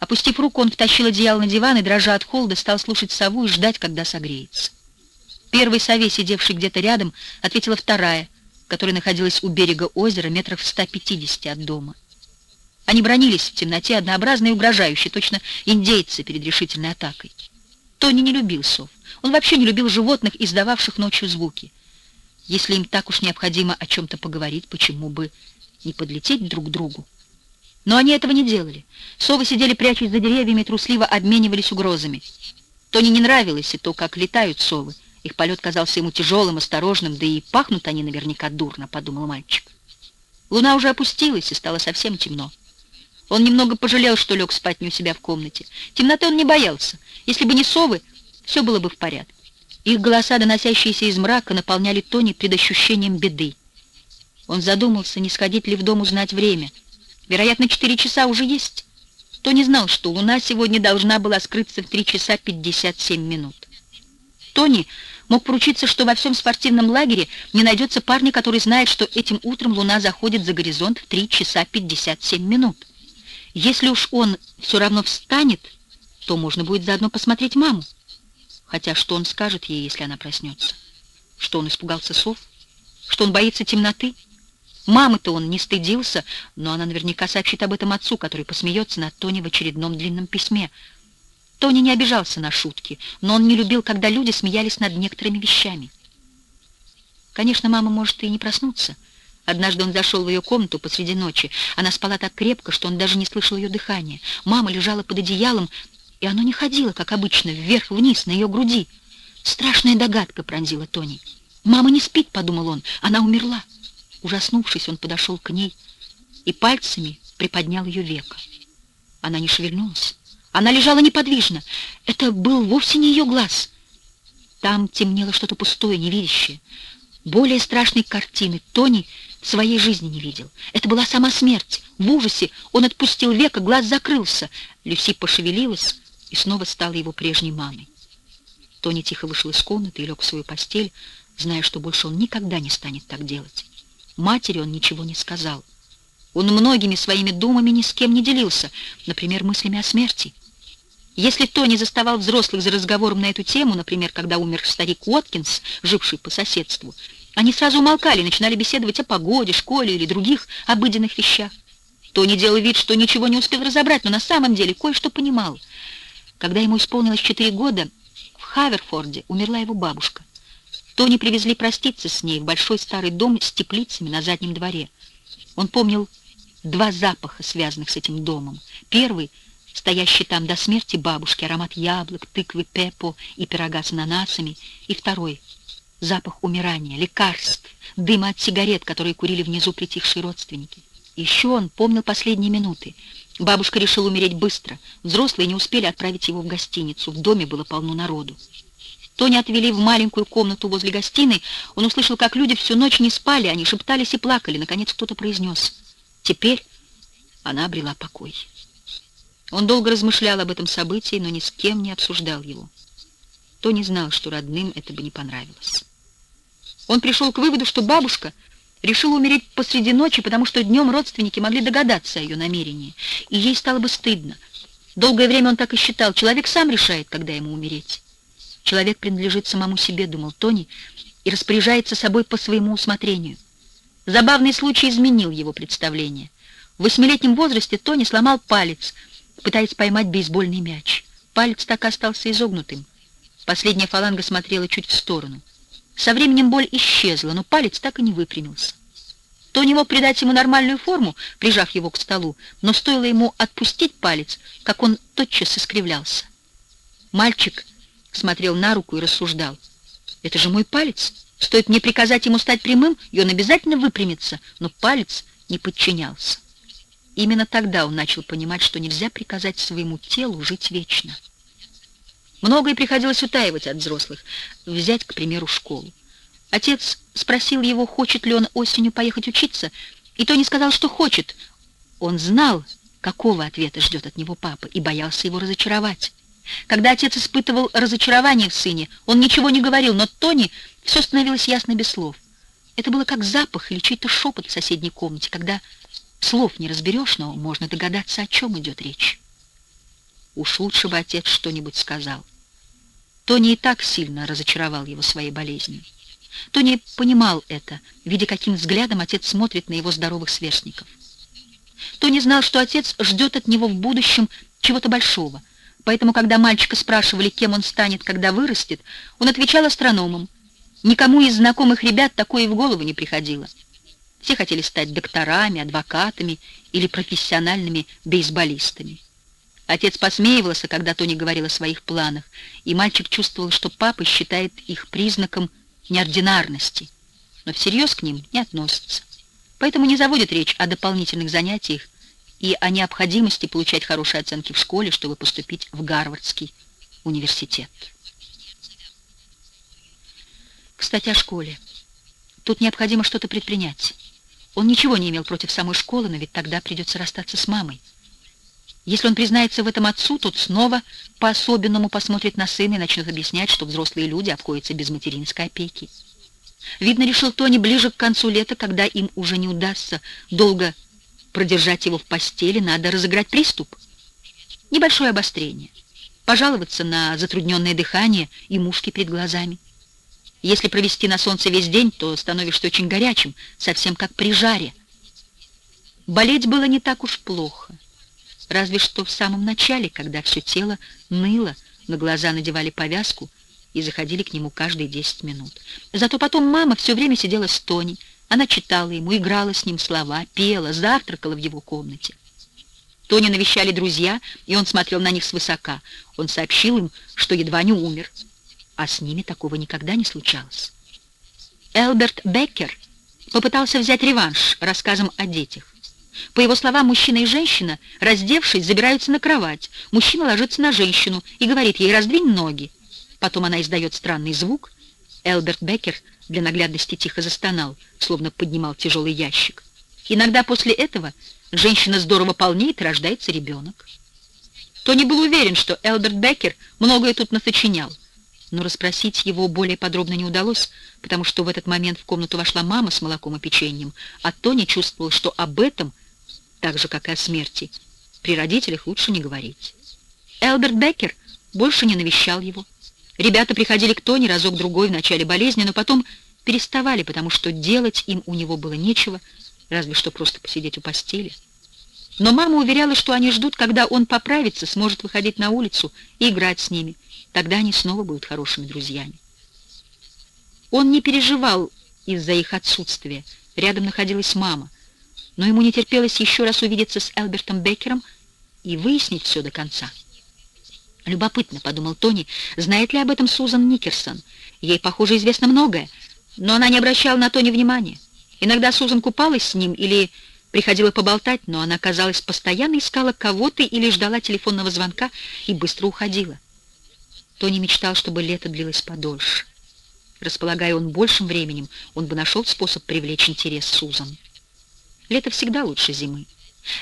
Опустив руку, он втащил одеяло на диван и, дрожа от холода, стал слушать сову и ждать, когда согреется. Первой сове, сидевшей где-то рядом, ответила вторая, которая находилась у берега озера метров в 150 от дома. Они бронились в темноте, однообразно и угрожающе, точно индейцы перед решительной атакой. Тони не любил сов. Он вообще не любил животных, издававших ночью звуки. Если им так уж необходимо о чем-то поговорить, почему бы не подлететь друг к другу? Но они этого не делали. Совы сидели, прячась за деревьями, трусливо обменивались угрозами. Тони не нравилось и то, как летают совы. Их полет казался ему тяжелым, осторожным, да и пахнут они наверняка дурно, подумал мальчик. Луна уже опустилась, и стало совсем темно. Он немного пожалел, что лег спать не у себя в комнате. Темноты он не боялся. Если бы не совы, все было бы в порядке. Их голоса, доносящиеся из мрака, наполняли Тони предощущением беды. Он задумался, не сходить ли в дом узнать время. Вероятно, четыре часа уже есть. Тони знал, что луна сегодня должна была скрыться в три часа пятьдесят семь минут. Тони мог поручиться, что во всем спортивном лагере не найдется парня, который знает, что этим утром луна заходит за горизонт в три часа пятьдесят семь минут. Если уж он все равно встанет, то можно будет заодно посмотреть маму. Хотя что он скажет ей, если она проснется? Что он испугался сов? Что он боится темноты? Мамы-то он не стыдился, но она наверняка сообщит об этом отцу, который посмеется над Тони в очередном длинном письме. Тони не обижался на шутки, но он не любил, когда люди смеялись над некоторыми вещами. Конечно, мама может и не проснуться. Однажды он зашел в ее комнату посреди ночи. Она спала так крепко, что он даже не слышал ее дыхания. Мама лежала под одеялом, и оно не ходило, как обычно, вверх-вниз на ее груди. Страшная догадка пронзила Тони. «Мама не спит», — подумал он, — «она умерла». Ужаснувшись, он подошел к ней и пальцами приподнял ее веко. Она не шевельнулась. Она лежала неподвижно. Это был вовсе не ее глаз. Там темнело что-то пустое, невидящее. Более страшной картины Тони в своей жизни не видел. Это была сама смерть. В ужасе он отпустил века, глаз закрылся. Люси пошевелилась, и снова стала его прежней мамой. Тони тихо вышел из комнаты и лег в свою постель, зная, что больше он никогда не станет так делать. Матери он ничего не сказал. Он многими своими думами ни с кем не делился, например, мыслями о смерти. Если Тони заставал взрослых за разговором на эту тему, например, когда умер старик Уоткинс, живший по соседству, они сразу умолкали и начинали беседовать о погоде, школе или других обыденных вещах. Тони делал вид, что ничего не успел разобрать, но на самом деле кое-что понимал — когда ему исполнилось четыре года, в Хаверфорде умерла его бабушка. Тони привезли проститься с ней в большой старый дом с теплицами на заднем дворе. Он помнил два запаха, связанных с этим домом. Первый, стоящий там до смерти бабушки, аромат яблок, тыквы, пепо и пирога с ананасами. И второй, запах умирания, лекарств, дыма от сигарет, которые курили внизу притихшие родственники. Еще он помнил последние минуты. Бабушка решила умереть быстро. Взрослые не успели отправить его в гостиницу. В доме было полно народу. Тони отвели в маленькую комнату возле гостиной. Он услышал, как люди всю ночь не спали, они шептались и плакали. Наконец кто-то произнес. Теперь она обрела покой. Он долго размышлял об этом событии, но ни с кем не обсуждал его. Тони знал, что родным это бы не понравилось. Он пришел к выводу, что бабушка решила умереть посреди ночи, потому что днем родственники могли догадаться о ее намерении, и ей стало бы стыдно. Долгое время он так и считал, человек сам решает, когда ему умереть. Человек принадлежит самому себе, думал Тони, и распоряжается собой по своему усмотрению. Забавный случай изменил его представление. В восьмилетнем возрасте Тони сломал палец, пытаясь поймать бейсбольный мяч. Палец так остался изогнутым. Последняя фаланга смотрела чуть в сторону. Со временем боль исчезла, но палец так и не выпрямился. Тони мог придать ему нормальную форму, прижав его к столу, но стоило ему отпустить палец, как он тотчас искривлялся. Мальчик смотрел на руку и рассуждал. «Это же мой палец. Стоит мне приказать ему стать прямым, и он обязательно выпрямится». Но палец не подчинялся. Именно тогда он начал понимать, что нельзя приказать своему телу жить вечно. Многое приходилось утаивать от взрослых. Взять, к примеру, школу. Отец спросил его, хочет ли он осенью поехать учиться, и Тони сказал, что хочет. Он знал, какого ответа ждет от него папа, и боялся его разочаровать. Когда отец испытывал разочарование в сыне, он ничего не говорил, но Тони все становилось ясно без слов. Это было как запах или чей-то шепот в соседней комнате, когда слов не разберешь, но можно догадаться, о чем идет речь. Уж лучше бы отец что-нибудь сказал. Тони и так сильно разочаровал его своей болезнью. Тони понимал это, видя, каким взглядом отец смотрит на его здоровых сверстников. Тони знал, что отец ждет от него в будущем чего-то большого — Поэтому, когда мальчика спрашивали, кем он станет, когда вырастет, он отвечал астрономом. Никому из знакомых ребят такое в голову не приходило. Все хотели стать докторами, адвокатами или профессиональными бейсболистами. Отец посмеивался, когда Тони говорил о своих планах, и мальчик чувствовал, что папа считает их признаком неординарности, но всерьез к ним не относится. Поэтому не заводит речь о дополнительных занятиях и о необходимости получать хорошие оценки в школе, чтобы поступить в Гарвардский университет. Кстати, о школе. Тут необходимо что-то предпринять. Он ничего не имел против самой школы, но ведь тогда придется расстаться с мамой. Если он признается в этом отцу, тот снова по-особенному посмотрит на сына и начнет объяснять, что взрослые люди обходятся без материнской опеки. Видно, решил Тони ближе к концу лета, когда им уже не удастся долго продержать его в постели, надо разыграть приступ. Небольшое обострение. Пожаловаться на затрудненное дыхание и мушки перед глазами. Если провести на солнце весь день, то становишься очень горячим, совсем как при жаре. Болеть было не так уж плохо. Разве что в самом начале, когда все тело ныло, на глаза надевали повязку и заходили к нему каждые 10 минут. Зато потом мама все время сидела с Тони, она читала ему, играла с ним слова, пела, завтракала в его комнате. Тони навещали друзья, и он смотрел на них свысока. Он сообщил им, что едва не умер, а с ними такого никогда не случалось. Элберт Беккер попытался взять реванш рассказом о детях. По его словам, мужчина и женщина, раздевшись, забираются на кровать. Мужчина ложится на женщину и говорит ей «раздвинь ноги». Потом она издает странный звук. Элберт Беккер для наглядности тихо застонал, словно поднимал тяжелый ящик. Иногда после этого женщина здорово полнеет и рождается ребенок. Тони был уверен, что Элберт Беккер многое тут насочинял, но расспросить его более подробно не удалось, потому что в этот момент в комнату вошла мама с молоком и печеньем, а Тони чувствовал, что об этом, так же, как и о смерти, при родителях лучше не говорить. Элберт Беккер больше не навещал его. Ребята приходили к Тони разок-другой в начале болезни, но потом переставали, потому что делать им у него было нечего, разве что просто посидеть у постели. Но мама уверяла, что они ждут, когда он поправится, сможет выходить на улицу и играть с ними. Тогда они снова будут хорошими друзьями. Он не переживал из-за их отсутствия. Рядом находилась мама. Но ему не терпелось еще раз увидеться с Элбертом Беккером и выяснить все до конца. Любопытно, подумал Тони, знает ли об этом Сузан Никерсон. Ей, похоже, известно многое, но она не обращала на Тони внимания. Иногда Сузан купалась с ним или приходила поболтать, но она, казалось, постоянно искала кого-то или ждала телефонного звонка и быстро уходила. Тони мечтал, чтобы лето длилось подольше. Располагая он большим временем, он бы нашел способ привлечь интерес Сузан. Лето всегда лучше зимы.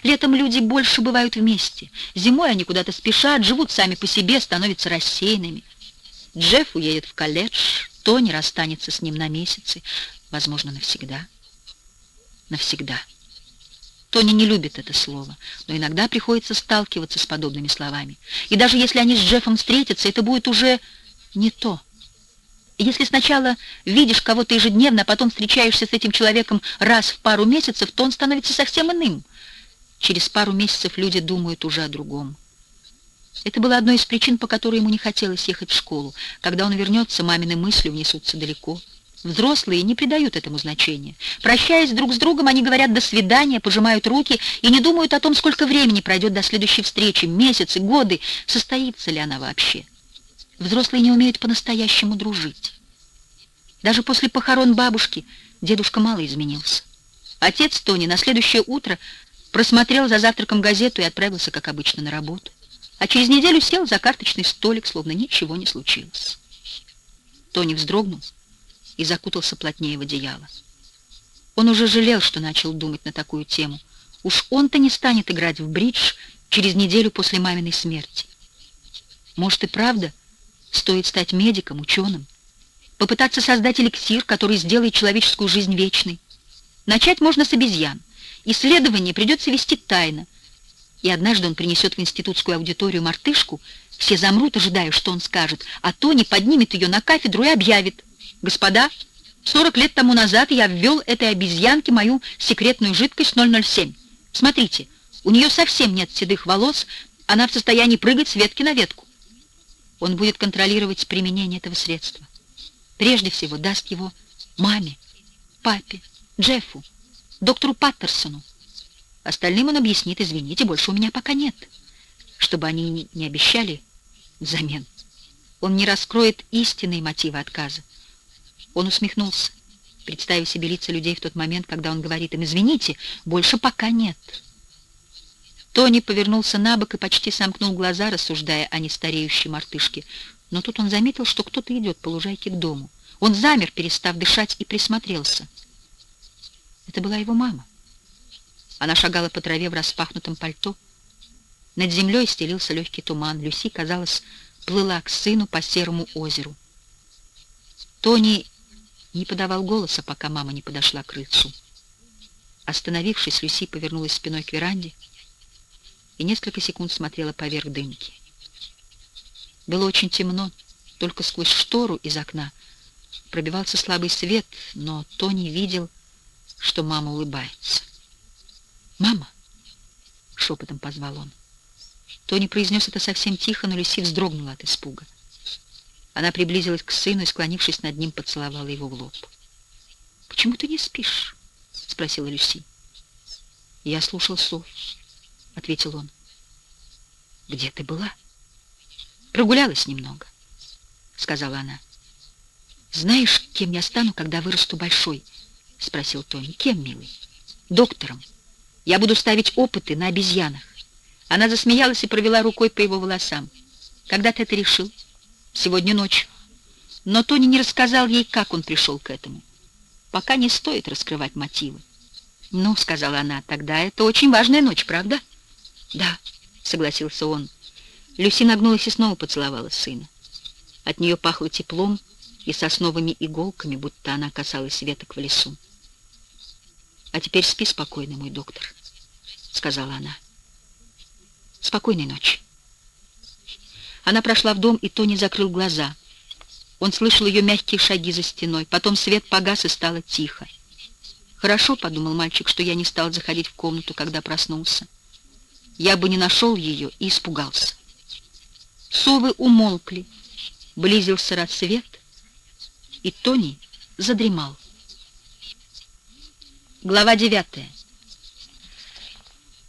Летом люди больше бывают вместе. Зимой они куда-то спешат, живут сами по себе, становятся рассеянными. Джефф уедет в колледж, Тони расстанется с ним на месяцы, возможно, навсегда. Навсегда. Тони не любит это слово, но иногда приходится сталкиваться с подобными словами. И даже если они с Джеффом встретятся, это будет уже не то. Если сначала видишь кого-то ежедневно, а потом встречаешься с этим человеком раз в пару месяцев, то он становится совсем иным. Через пару месяцев люди думают уже о другом. Это было одной из причин, по которой ему не хотелось ехать в школу. Когда он вернется, мамины мысли унесутся далеко. Взрослые не придают этому значения. Прощаясь друг с другом, они говорят «до свидания», пожимают руки и не думают о том, сколько времени пройдет до следующей встречи, месяцы, годы, состоится ли она вообще. Взрослые не умеют по-настоящему дружить. Даже после похорон бабушки дедушка мало изменился. Отец Тони на следующее утро просмотрел за завтраком газету и отправился, как обычно, на работу. А через неделю сел за карточный столик, словно ничего не случилось. Тони вздрогнул и закутался плотнее в одеяло. Он уже жалел, что начал думать на такую тему. Уж он-то не станет играть в бридж через неделю после маминой смерти. Может и правда стоит стать медиком, ученым, попытаться создать эликсир, который сделает человеческую жизнь вечной. Начать можно с обезьян. Исследование придется вести тайно. И однажды он принесет в институтскую аудиторию мартышку, все замрут, ожидая, что он скажет, а Тони поднимет ее на кафедру и объявит. «Господа, 40 лет тому назад я ввел этой обезьянке мою секретную жидкость 007. Смотрите, у нее совсем нет седых волос, она в состоянии прыгать с ветки на ветку. Он будет контролировать применение этого средства. Прежде всего даст его маме, папе, Джеффу, доктору Паттерсону. Остальным он объяснит, извините, больше у меня пока нет, чтобы они не обещали взамен. Он не раскроет истинные мотивы отказа. Он усмехнулся, представив себе лица людей в тот момент, когда он говорит им «Извините, больше пока нет». Тони повернулся на бок и почти сомкнул глаза, рассуждая о нестареющей мартышке. Но тут он заметил, что кто-то идет по лужайке к дому. Он замер, перестав дышать, и присмотрелся. Это была его мама. Она шагала по траве в распахнутом пальто. Над землей стелился легкий туман. Люси, казалось, плыла к сыну по серому озеру. Тони не подавал голоса, пока мама не подошла к крыльцу. Остановившись, Люси повернулась спиной к веранде и несколько секунд смотрела поверх дымки. Было очень темно, только сквозь штору из окна пробивался слабый свет, но Тони видел, что мама улыбается. «Мама!» — шепотом позвал он. Тони произнес это совсем тихо, но Люси вздрогнула от испуга. Она приблизилась к сыну и, склонившись над ним, поцеловала его в лоб. «Почему ты не спишь?» — спросила Люси. «Я слушал сов», — ответил он. «Где ты была?» «Прогулялась немного», — сказала она. «Знаешь, кем я стану, когда вырасту большой?» — спросил Тони. «Кем, милый?» «Доктором. Я буду ставить опыты на обезьянах». Она засмеялась и провела рукой по его волосам. «Когда ты это решил?» «Сегодня ночью». Но Тони не рассказал ей, как он пришел к этому. Пока не стоит раскрывать мотивы. «Ну», — сказала она, — «тогда это очень важная ночь, правда?» «Да», — согласился он. Люси нагнулась и снова поцеловала сына. От нее пахло теплом и сосновыми иголками, будто она касалась веток в лесу. «А теперь спи спокойно, мой доктор», — сказала она. «Спокойной ночи». Она прошла в дом, и Тони закрыл глаза. Он слышал ее мягкие шаги за стеной. Потом свет погас, и стало тихо. «Хорошо», — подумал мальчик, — «что я не стал заходить в комнату, когда проснулся. Я бы не нашел ее и испугался». Совы умолкли, близился рассвет, и Тони задремал. Глава девятая.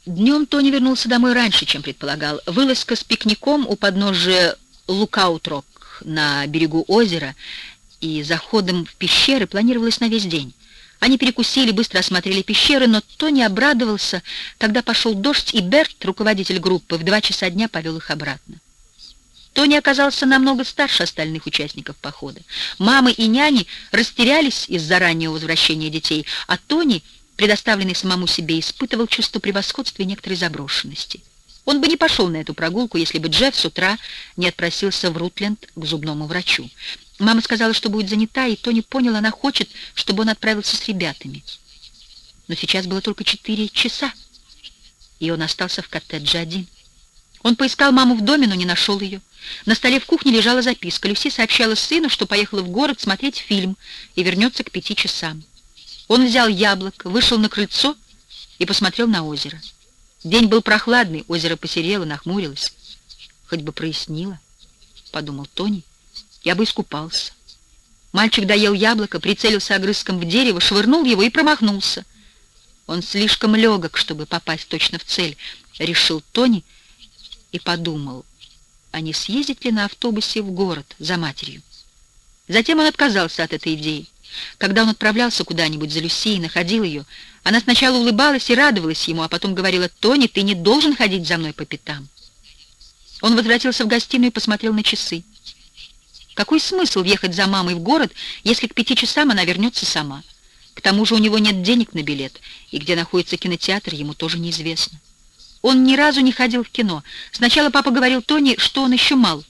Днем Тони вернулся домой раньше, чем предполагал. Вылазка с пикником у подножия Лукаутрок на берегу озера и заходом в пещеры планировалась на весь день. Они перекусили, быстро осмотрели пещеры, но Тони обрадовался, когда пошел дождь, и Берт, руководитель группы, в два часа дня повел их обратно. Тони оказался намного старше остальных участников похода. Мамы и няни растерялись из-за раннего возвращения детей, а Тони, предоставленный самому себе, испытывал чувство превосходства и некоторой заброшенности. Он бы не пошел на эту прогулку, если бы Джефф с утра не отпросился в Рутленд к зубному врачу. Мама сказала, что будет занята, и Тони понял, она хочет, чтобы он отправился с ребятами. Но сейчас было только четыре часа, и он остался в коттедже один. Он поискал маму в доме, но не нашел ее. На столе в кухне лежала записка. Люси сообщала сыну, что поехала в город смотреть фильм и вернется к пяти часам. Он взял яблоко, вышел на крыльцо и посмотрел на озеро. День был прохладный, озеро посерело, нахмурилось. Хоть бы прояснило, подумал Тони, я бы искупался. Мальчик доел яблоко, прицелился огрызком в дерево, швырнул его и промахнулся. Он слишком легок, чтобы попасть точно в цель, решил Тони и подумал, а не съездить ли на автобусе в город за матерью. Затем он отказался от этой идеи. Когда он отправлялся куда-нибудь за Люси и находил ее, она сначала улыбалась и радовалась ему, а потом говорила, «Тони, ты не должен ходить за мной по пятам». Он возвратился в гостиную и посмотрел на часы. Какой смысл ехать за мамой в город, если к пяти часам она вернется сама? К тому же у него нет денег на билет, и где находится кинотеатр, ему тоже неизвестно. Он ни разу не ходил в кино. Сначала папа говорил Тони, что он еще мал.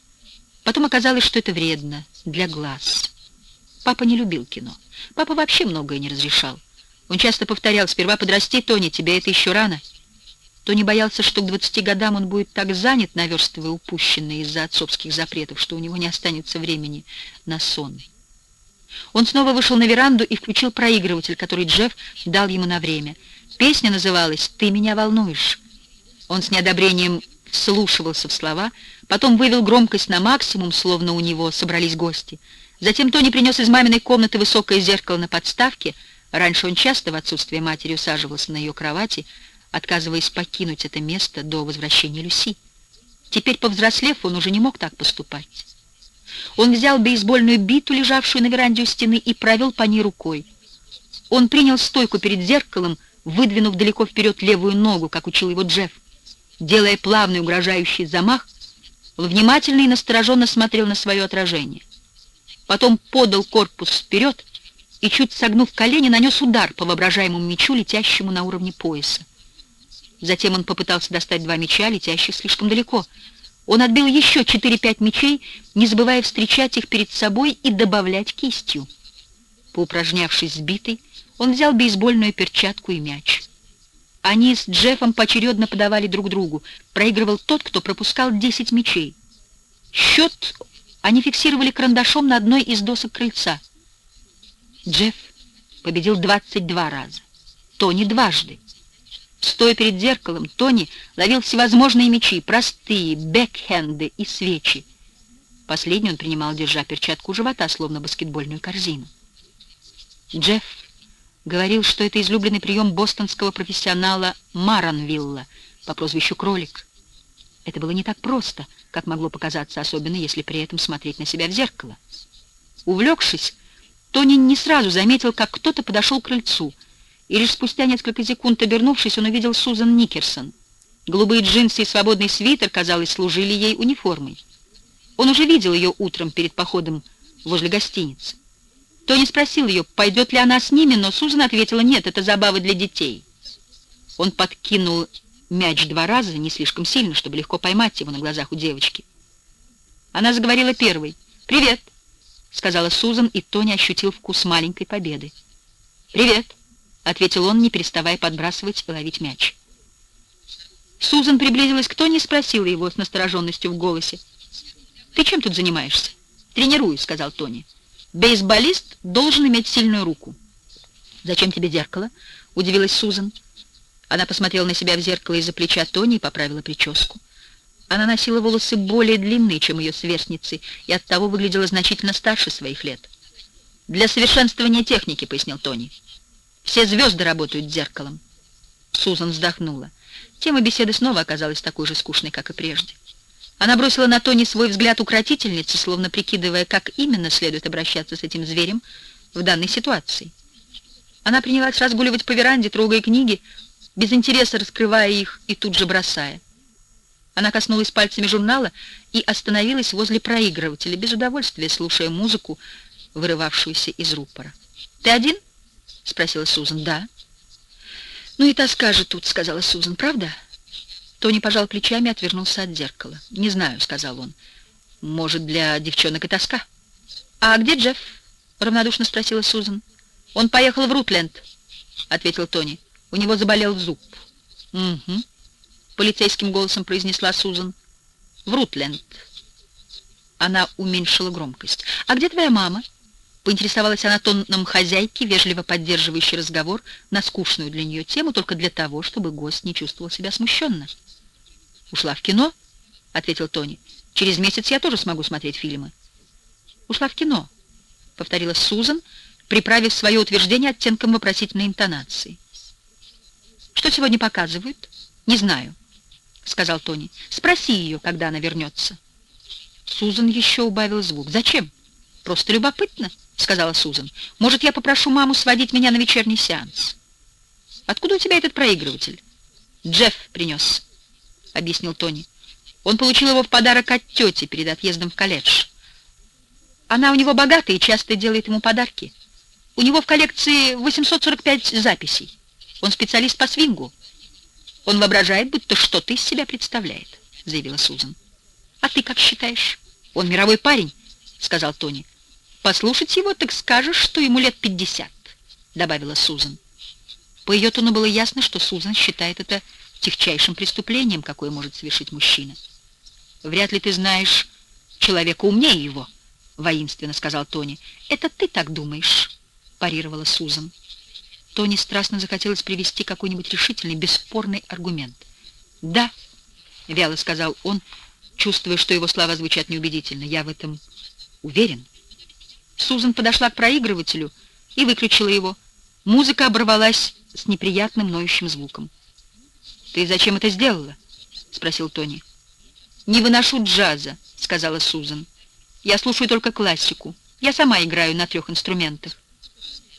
Потом оказалось, что это вредно для глаз. Папа не любил кино. Папа вообще многое не разрешал. Он часто повторял, сперва подрасти, Тони, тебе это еще рано. Тони боялся, что к 20 годам он будет так занят, наверстывая упущенное из-за отцовских запретов, что у него не останется времени на сон. Он снова вышел на веранду и включил проигрыватель, который Джефф дал ему на время. Песня называлась «Ты меня волнуешь». Он с неодобрением вслушивался в слова, потом вывел громкость на максимум, словно у него собрались гости — Затем Тони принес из маминой комнаты высокое зеркало на подставке. Раньше он часто в отсутствие матери усаживался на ее кровати, отказываясь покинуть это место до возвращения Люси. Теперь, повзрослев, он уже не мог так поступать. Он взял бейсбольную биту, лежавшую на веранде у стены, и провел по ней рукой. Он принял стойку перед зеркалом, выдвинув далеко вперед левую ногу, как учил его Джефф. Делая плавный угрожающий замах, он внимательно и настороженно смотрел на свое отражение потом подал корпус вперед и, чуть согнув колени, нанес удар по воображаемому мечу, летящему на уровне пояса. Затем он попытался достать два меча, летящих слишком далеко. Он отбил еще 4-5 мечей, не забывая встречать их перед собой и добавлять кистью. Поупражнявшись сбитой, он взял бейсбольную перчатку и мяч. Они с Джеффом поочередно подавали друг другу. Проигрывал тот, кто пропускал 10 мечей. Счет они фиксировали карандашом на одной из досок крыльца. Джефф победил 22 раза. Тони дважды. Стоя перед зеркалом, Тони ловил всевозможные мечи, простые, бэкхенды и свечи. Последний он принимал, держа перчатку живота, словно баскетбольную корзину. Джефф говорил, что это излюбленный прием бостонского профессионала Маранвилла по прозвищу Кролик. Это было не так просто, как могло показаться, особенно если при этом смотреть на себя в зеркало. Увлекшись, Тони не сразу заметил, как кто-то подошел к крыльцу, и лишь спустя несколько секунд обернувшись, он увидел Сузан Никерсон. Голубые джинсы и свободный свитер, казалось, служили ей униформой. Он уже видел ее утром перед походом возле гостиницы. Тони спросил ее, пойдет ли она с ними, но Сузан ответила, нет, это забавы для детей. Он подкинул мяч два раза, не слишком сильно, чтобы легко поймать его на глазах у девочки. Она заговорила первой. «Привет!» — сказала Сузан, и Тони ощутил вкус маленькой победы. «Привет!» — ответил он, не переставая подбрасывать и ловить мяч. Сузан приблизилась к Тони и спросила его с настороженностью в голосе. «Ты чем тут занимаешься?» «Тренируюсь», — сказал Тони. «Бейсболист должен иметь сильную руку». «Зачем тебе зеркало?» — удивилась Сузан. Она посмотрела на себя в зеркало из-за плеча Тони и поправила прическу. Она носила волосы более длинные, чем ее сверстницы, и оттого выглядела значительно старше своих лет. «Для совершенствования техники», — пояснил Тони. «Все звезды работают зеркалом». Сузан вздохнула. Тема беседы снова оказалась такой же скучной, как и прежде. Она бросила на Тони свой взгляд укротительницы, словно прикидывая, как именно следует обращаться с этим зверем в данной ситуации. Она принялась разгуливать по веранде, трогая книги, без интереса раскрывая их и тут же бросая. Она коснулась пальцами журнала и остановилась возле проигрывателя, без удовольствия слушая музыку, вырывавшуюся из рупора. «Ты один?» — спросила Сузан. «Да». «Ну и тоска же тут», — сказала Сузан, — «правда?» Тони пожал плечами и отвернулся от зеркала. «Не знаю», — сказал он. «Может, для девчонок и тоска». «А где Джефф?» — равнодушно спросила Сузан. «Он поехал в Рутленд», — ответил Тони. «У него заболел зуб». «Угу», — полицейским голосом произнесла Сузан. «В Рутленд». Она уменьшила громкость. «А где твоя мама?» Поинтересовалась она тоном хозяйки, вежливо поддерживающей разговор на скучную для нее тему, только для того, чтобы гость не чувствовал себя смущенно. «Ушла в кино?» — ответил Тони. «Через месяц я тоже смогу смотреть фильмы». «Ушла в кино», — повторила Сузан, приправив свое утверждение оттенком вопросительной интонации. «Что сегодня показывают?» «Не знаю», — сказал Тони. «Спроси ее, когда она вернется». Сузан еще убавил звук. «Зачем? Просто любопытно». — сказала Сузан. «Может, я попрошу маму сводить меня на вечерний сеанс?» «Откуда у тебя этот проигрыватель?» «Джефф принес», — объяснил Тони. «Он получил его в подарок от тети перед отъездом в колледж. Она у него богатая и часто делает ему подарки. У него в коллекции 845 записей. Он специалист по свингу. Он воображает, будто что-то из себя представляет», — заявила Сузан. «А ты как считаешь?» «Он мировой парень», — сказал Тони. «Послушать его, так скажешь, что ему лет пятьдесят», — добавила Сузан. По ее тону было ясно, что Сузан считает это техчайшим преступлением, какое может совершить мужчина. «Вряд ли ты знаешь человека умнее его», — воинственно сказал Тони. «Это ты так думаешь», — парировала Сузан. Тони страстно захотелось привести какой-нибудь решительный, бесспорный аргумент. «Да», — вяло сказал он, чувствуя, что его слова звучат неубедительно, — «я в этом уверен». Сузан подошла к проигрывателю и выключила его. Музыка оборвалась с неприятным ноющим звуком. «Ты зачем это сделала?» — спросил Тони. «Не выношу джаза», — сказала Сузан. «Я слушаю только классику. Я сама играю на трех инструментах».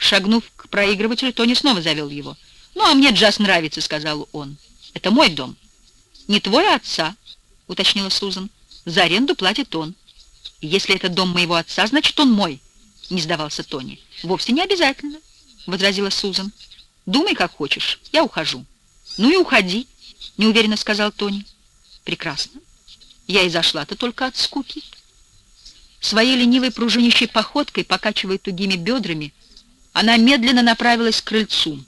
Шагнув к проигрывателю, Тони снова завел его. «Ну, а мне джаз нравится», — сказал он. «Это мой дом». «Не твой а отца», — уточнила Сузан. «За аренду платит он. Если это дом моего отца, значит, он мой». — не сдавался Тони. «Вовсе не обязательно», — возразила Сузан. «Думай, как хочешь. Я ухожу». «Ну и уходи», — неуверенно сказал Тони. «Прекрасно. Я и зашла-то только от скуки». Своей ленивой пружинищей походкой, покачивая тугими бедрами, она медленно направилась к крыльцу.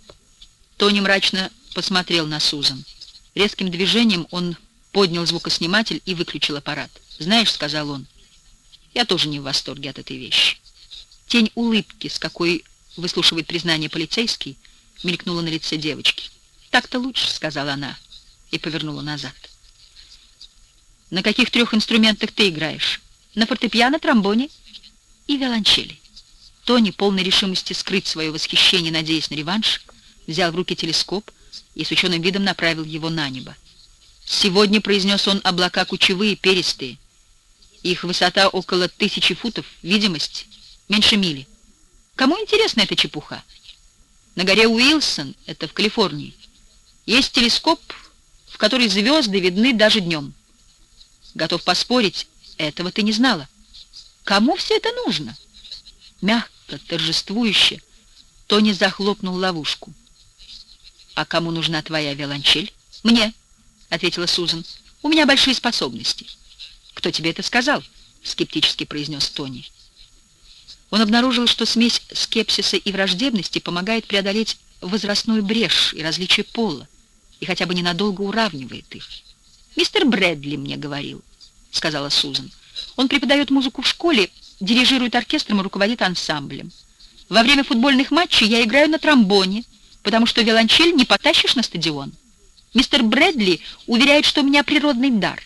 Тони мрачно посмотрел на Сузан. Резким движением он поднял звукосниматель и выключил аппарат. «Знаешь», — сказал он, — «я тоже не в восторге от этой вещи». Тень улыбки, с какой выслушивает признание полицейский, мелькнула на лице девочки. «Так-то лучше», — сказала она и повернула назад. «На каких трех инструментах ты играешь? На фортепиано, тромбоне и виолончели?» Тони, полной решимости скрыть свое восхищение, надеясь на реванш, взял в руки телескоп и с ученым видом направил его на небо. «Сегодня», — произнес он, — «облака кучевые, перистые. Их высота около тысячи футов, видимость меньше мили. Кому интересна эта чепуха? На горе Уилсон, это в Калифорнии, есть телескоп, в который звезды видны даже днем. Готов поспорить, этого ты не знала. Кому все это нужно? Мягко, торжествующе, Тони захлопнул ловушку. «А кому нужна твоя виолончель?» «Мне», — ответила Сузан. «У меня большие способности». «Кто тебе это сказал?» — скептически произнес Тони. Он обнаружил, что смесь скепсиса и враждебности помогает преодолеть возрастную брешь и различие пола, и хотя бы ненадолго уравнивает их. «Мистер Брэдли мне говорил», — сказала Сузан. «Он преподает музыку в школе, дирижирует оркестром и руководит ансамблем. Во время футбольных матчей я играю на тромбоне, потому что виолончель не потащишь на стадион. Мистер Брэдли уверяет, что у меня природный дар.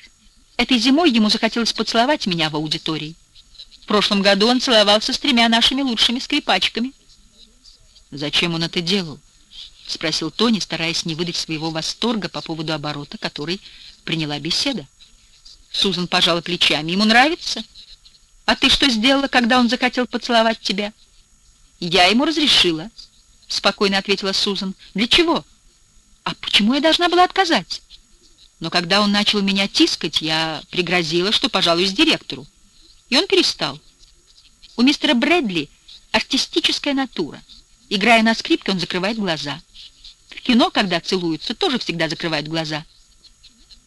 Этой зимой ему захотелось поцеловать меня в аудитории. прошлом году он целовался с тремя нашими лучшими скрипачками. «Зачем он это делал?» — спросил Тони, стараясь не выдать своего восторга по поводу оборота, который приняла беседа. Сузан пожала плечами. «Ему нравится? А ты что сделала, когда он захотел поцеловать тебя?» «Я ему разрешила», — спокойно ответила Сузан. «Для чего? А почему я должна была отказать?» Но когда он начал меня тискать, я пригрозила, что пожалуюсь директору. И он перестал. У мистера Брэдли артистическая натура. Играя на скрипке, он закрывает глаза. В кино, когда целуются, тоже всегда закрывают глаза.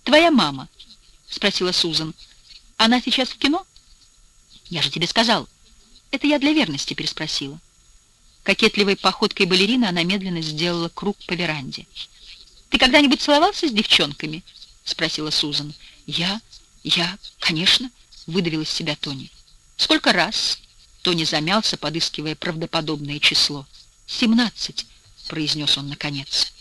«Твоя мама?» — спросила Сузан. «Она сейчас в кино?» «Я же тебе сказал». «Это я для верности переспросила». Кокетливой походкой балерины она медленно сделала круг по веранде. «Ты когда-нибудь целовался с девчонками?» — спросила Сузан. «Я? Я? Конечно!» — выдавил из себя Тони. «Сколько раз?» — Тони замялся, подыскивая правдоподобное число. «Семнадцать», — произнес он наконец.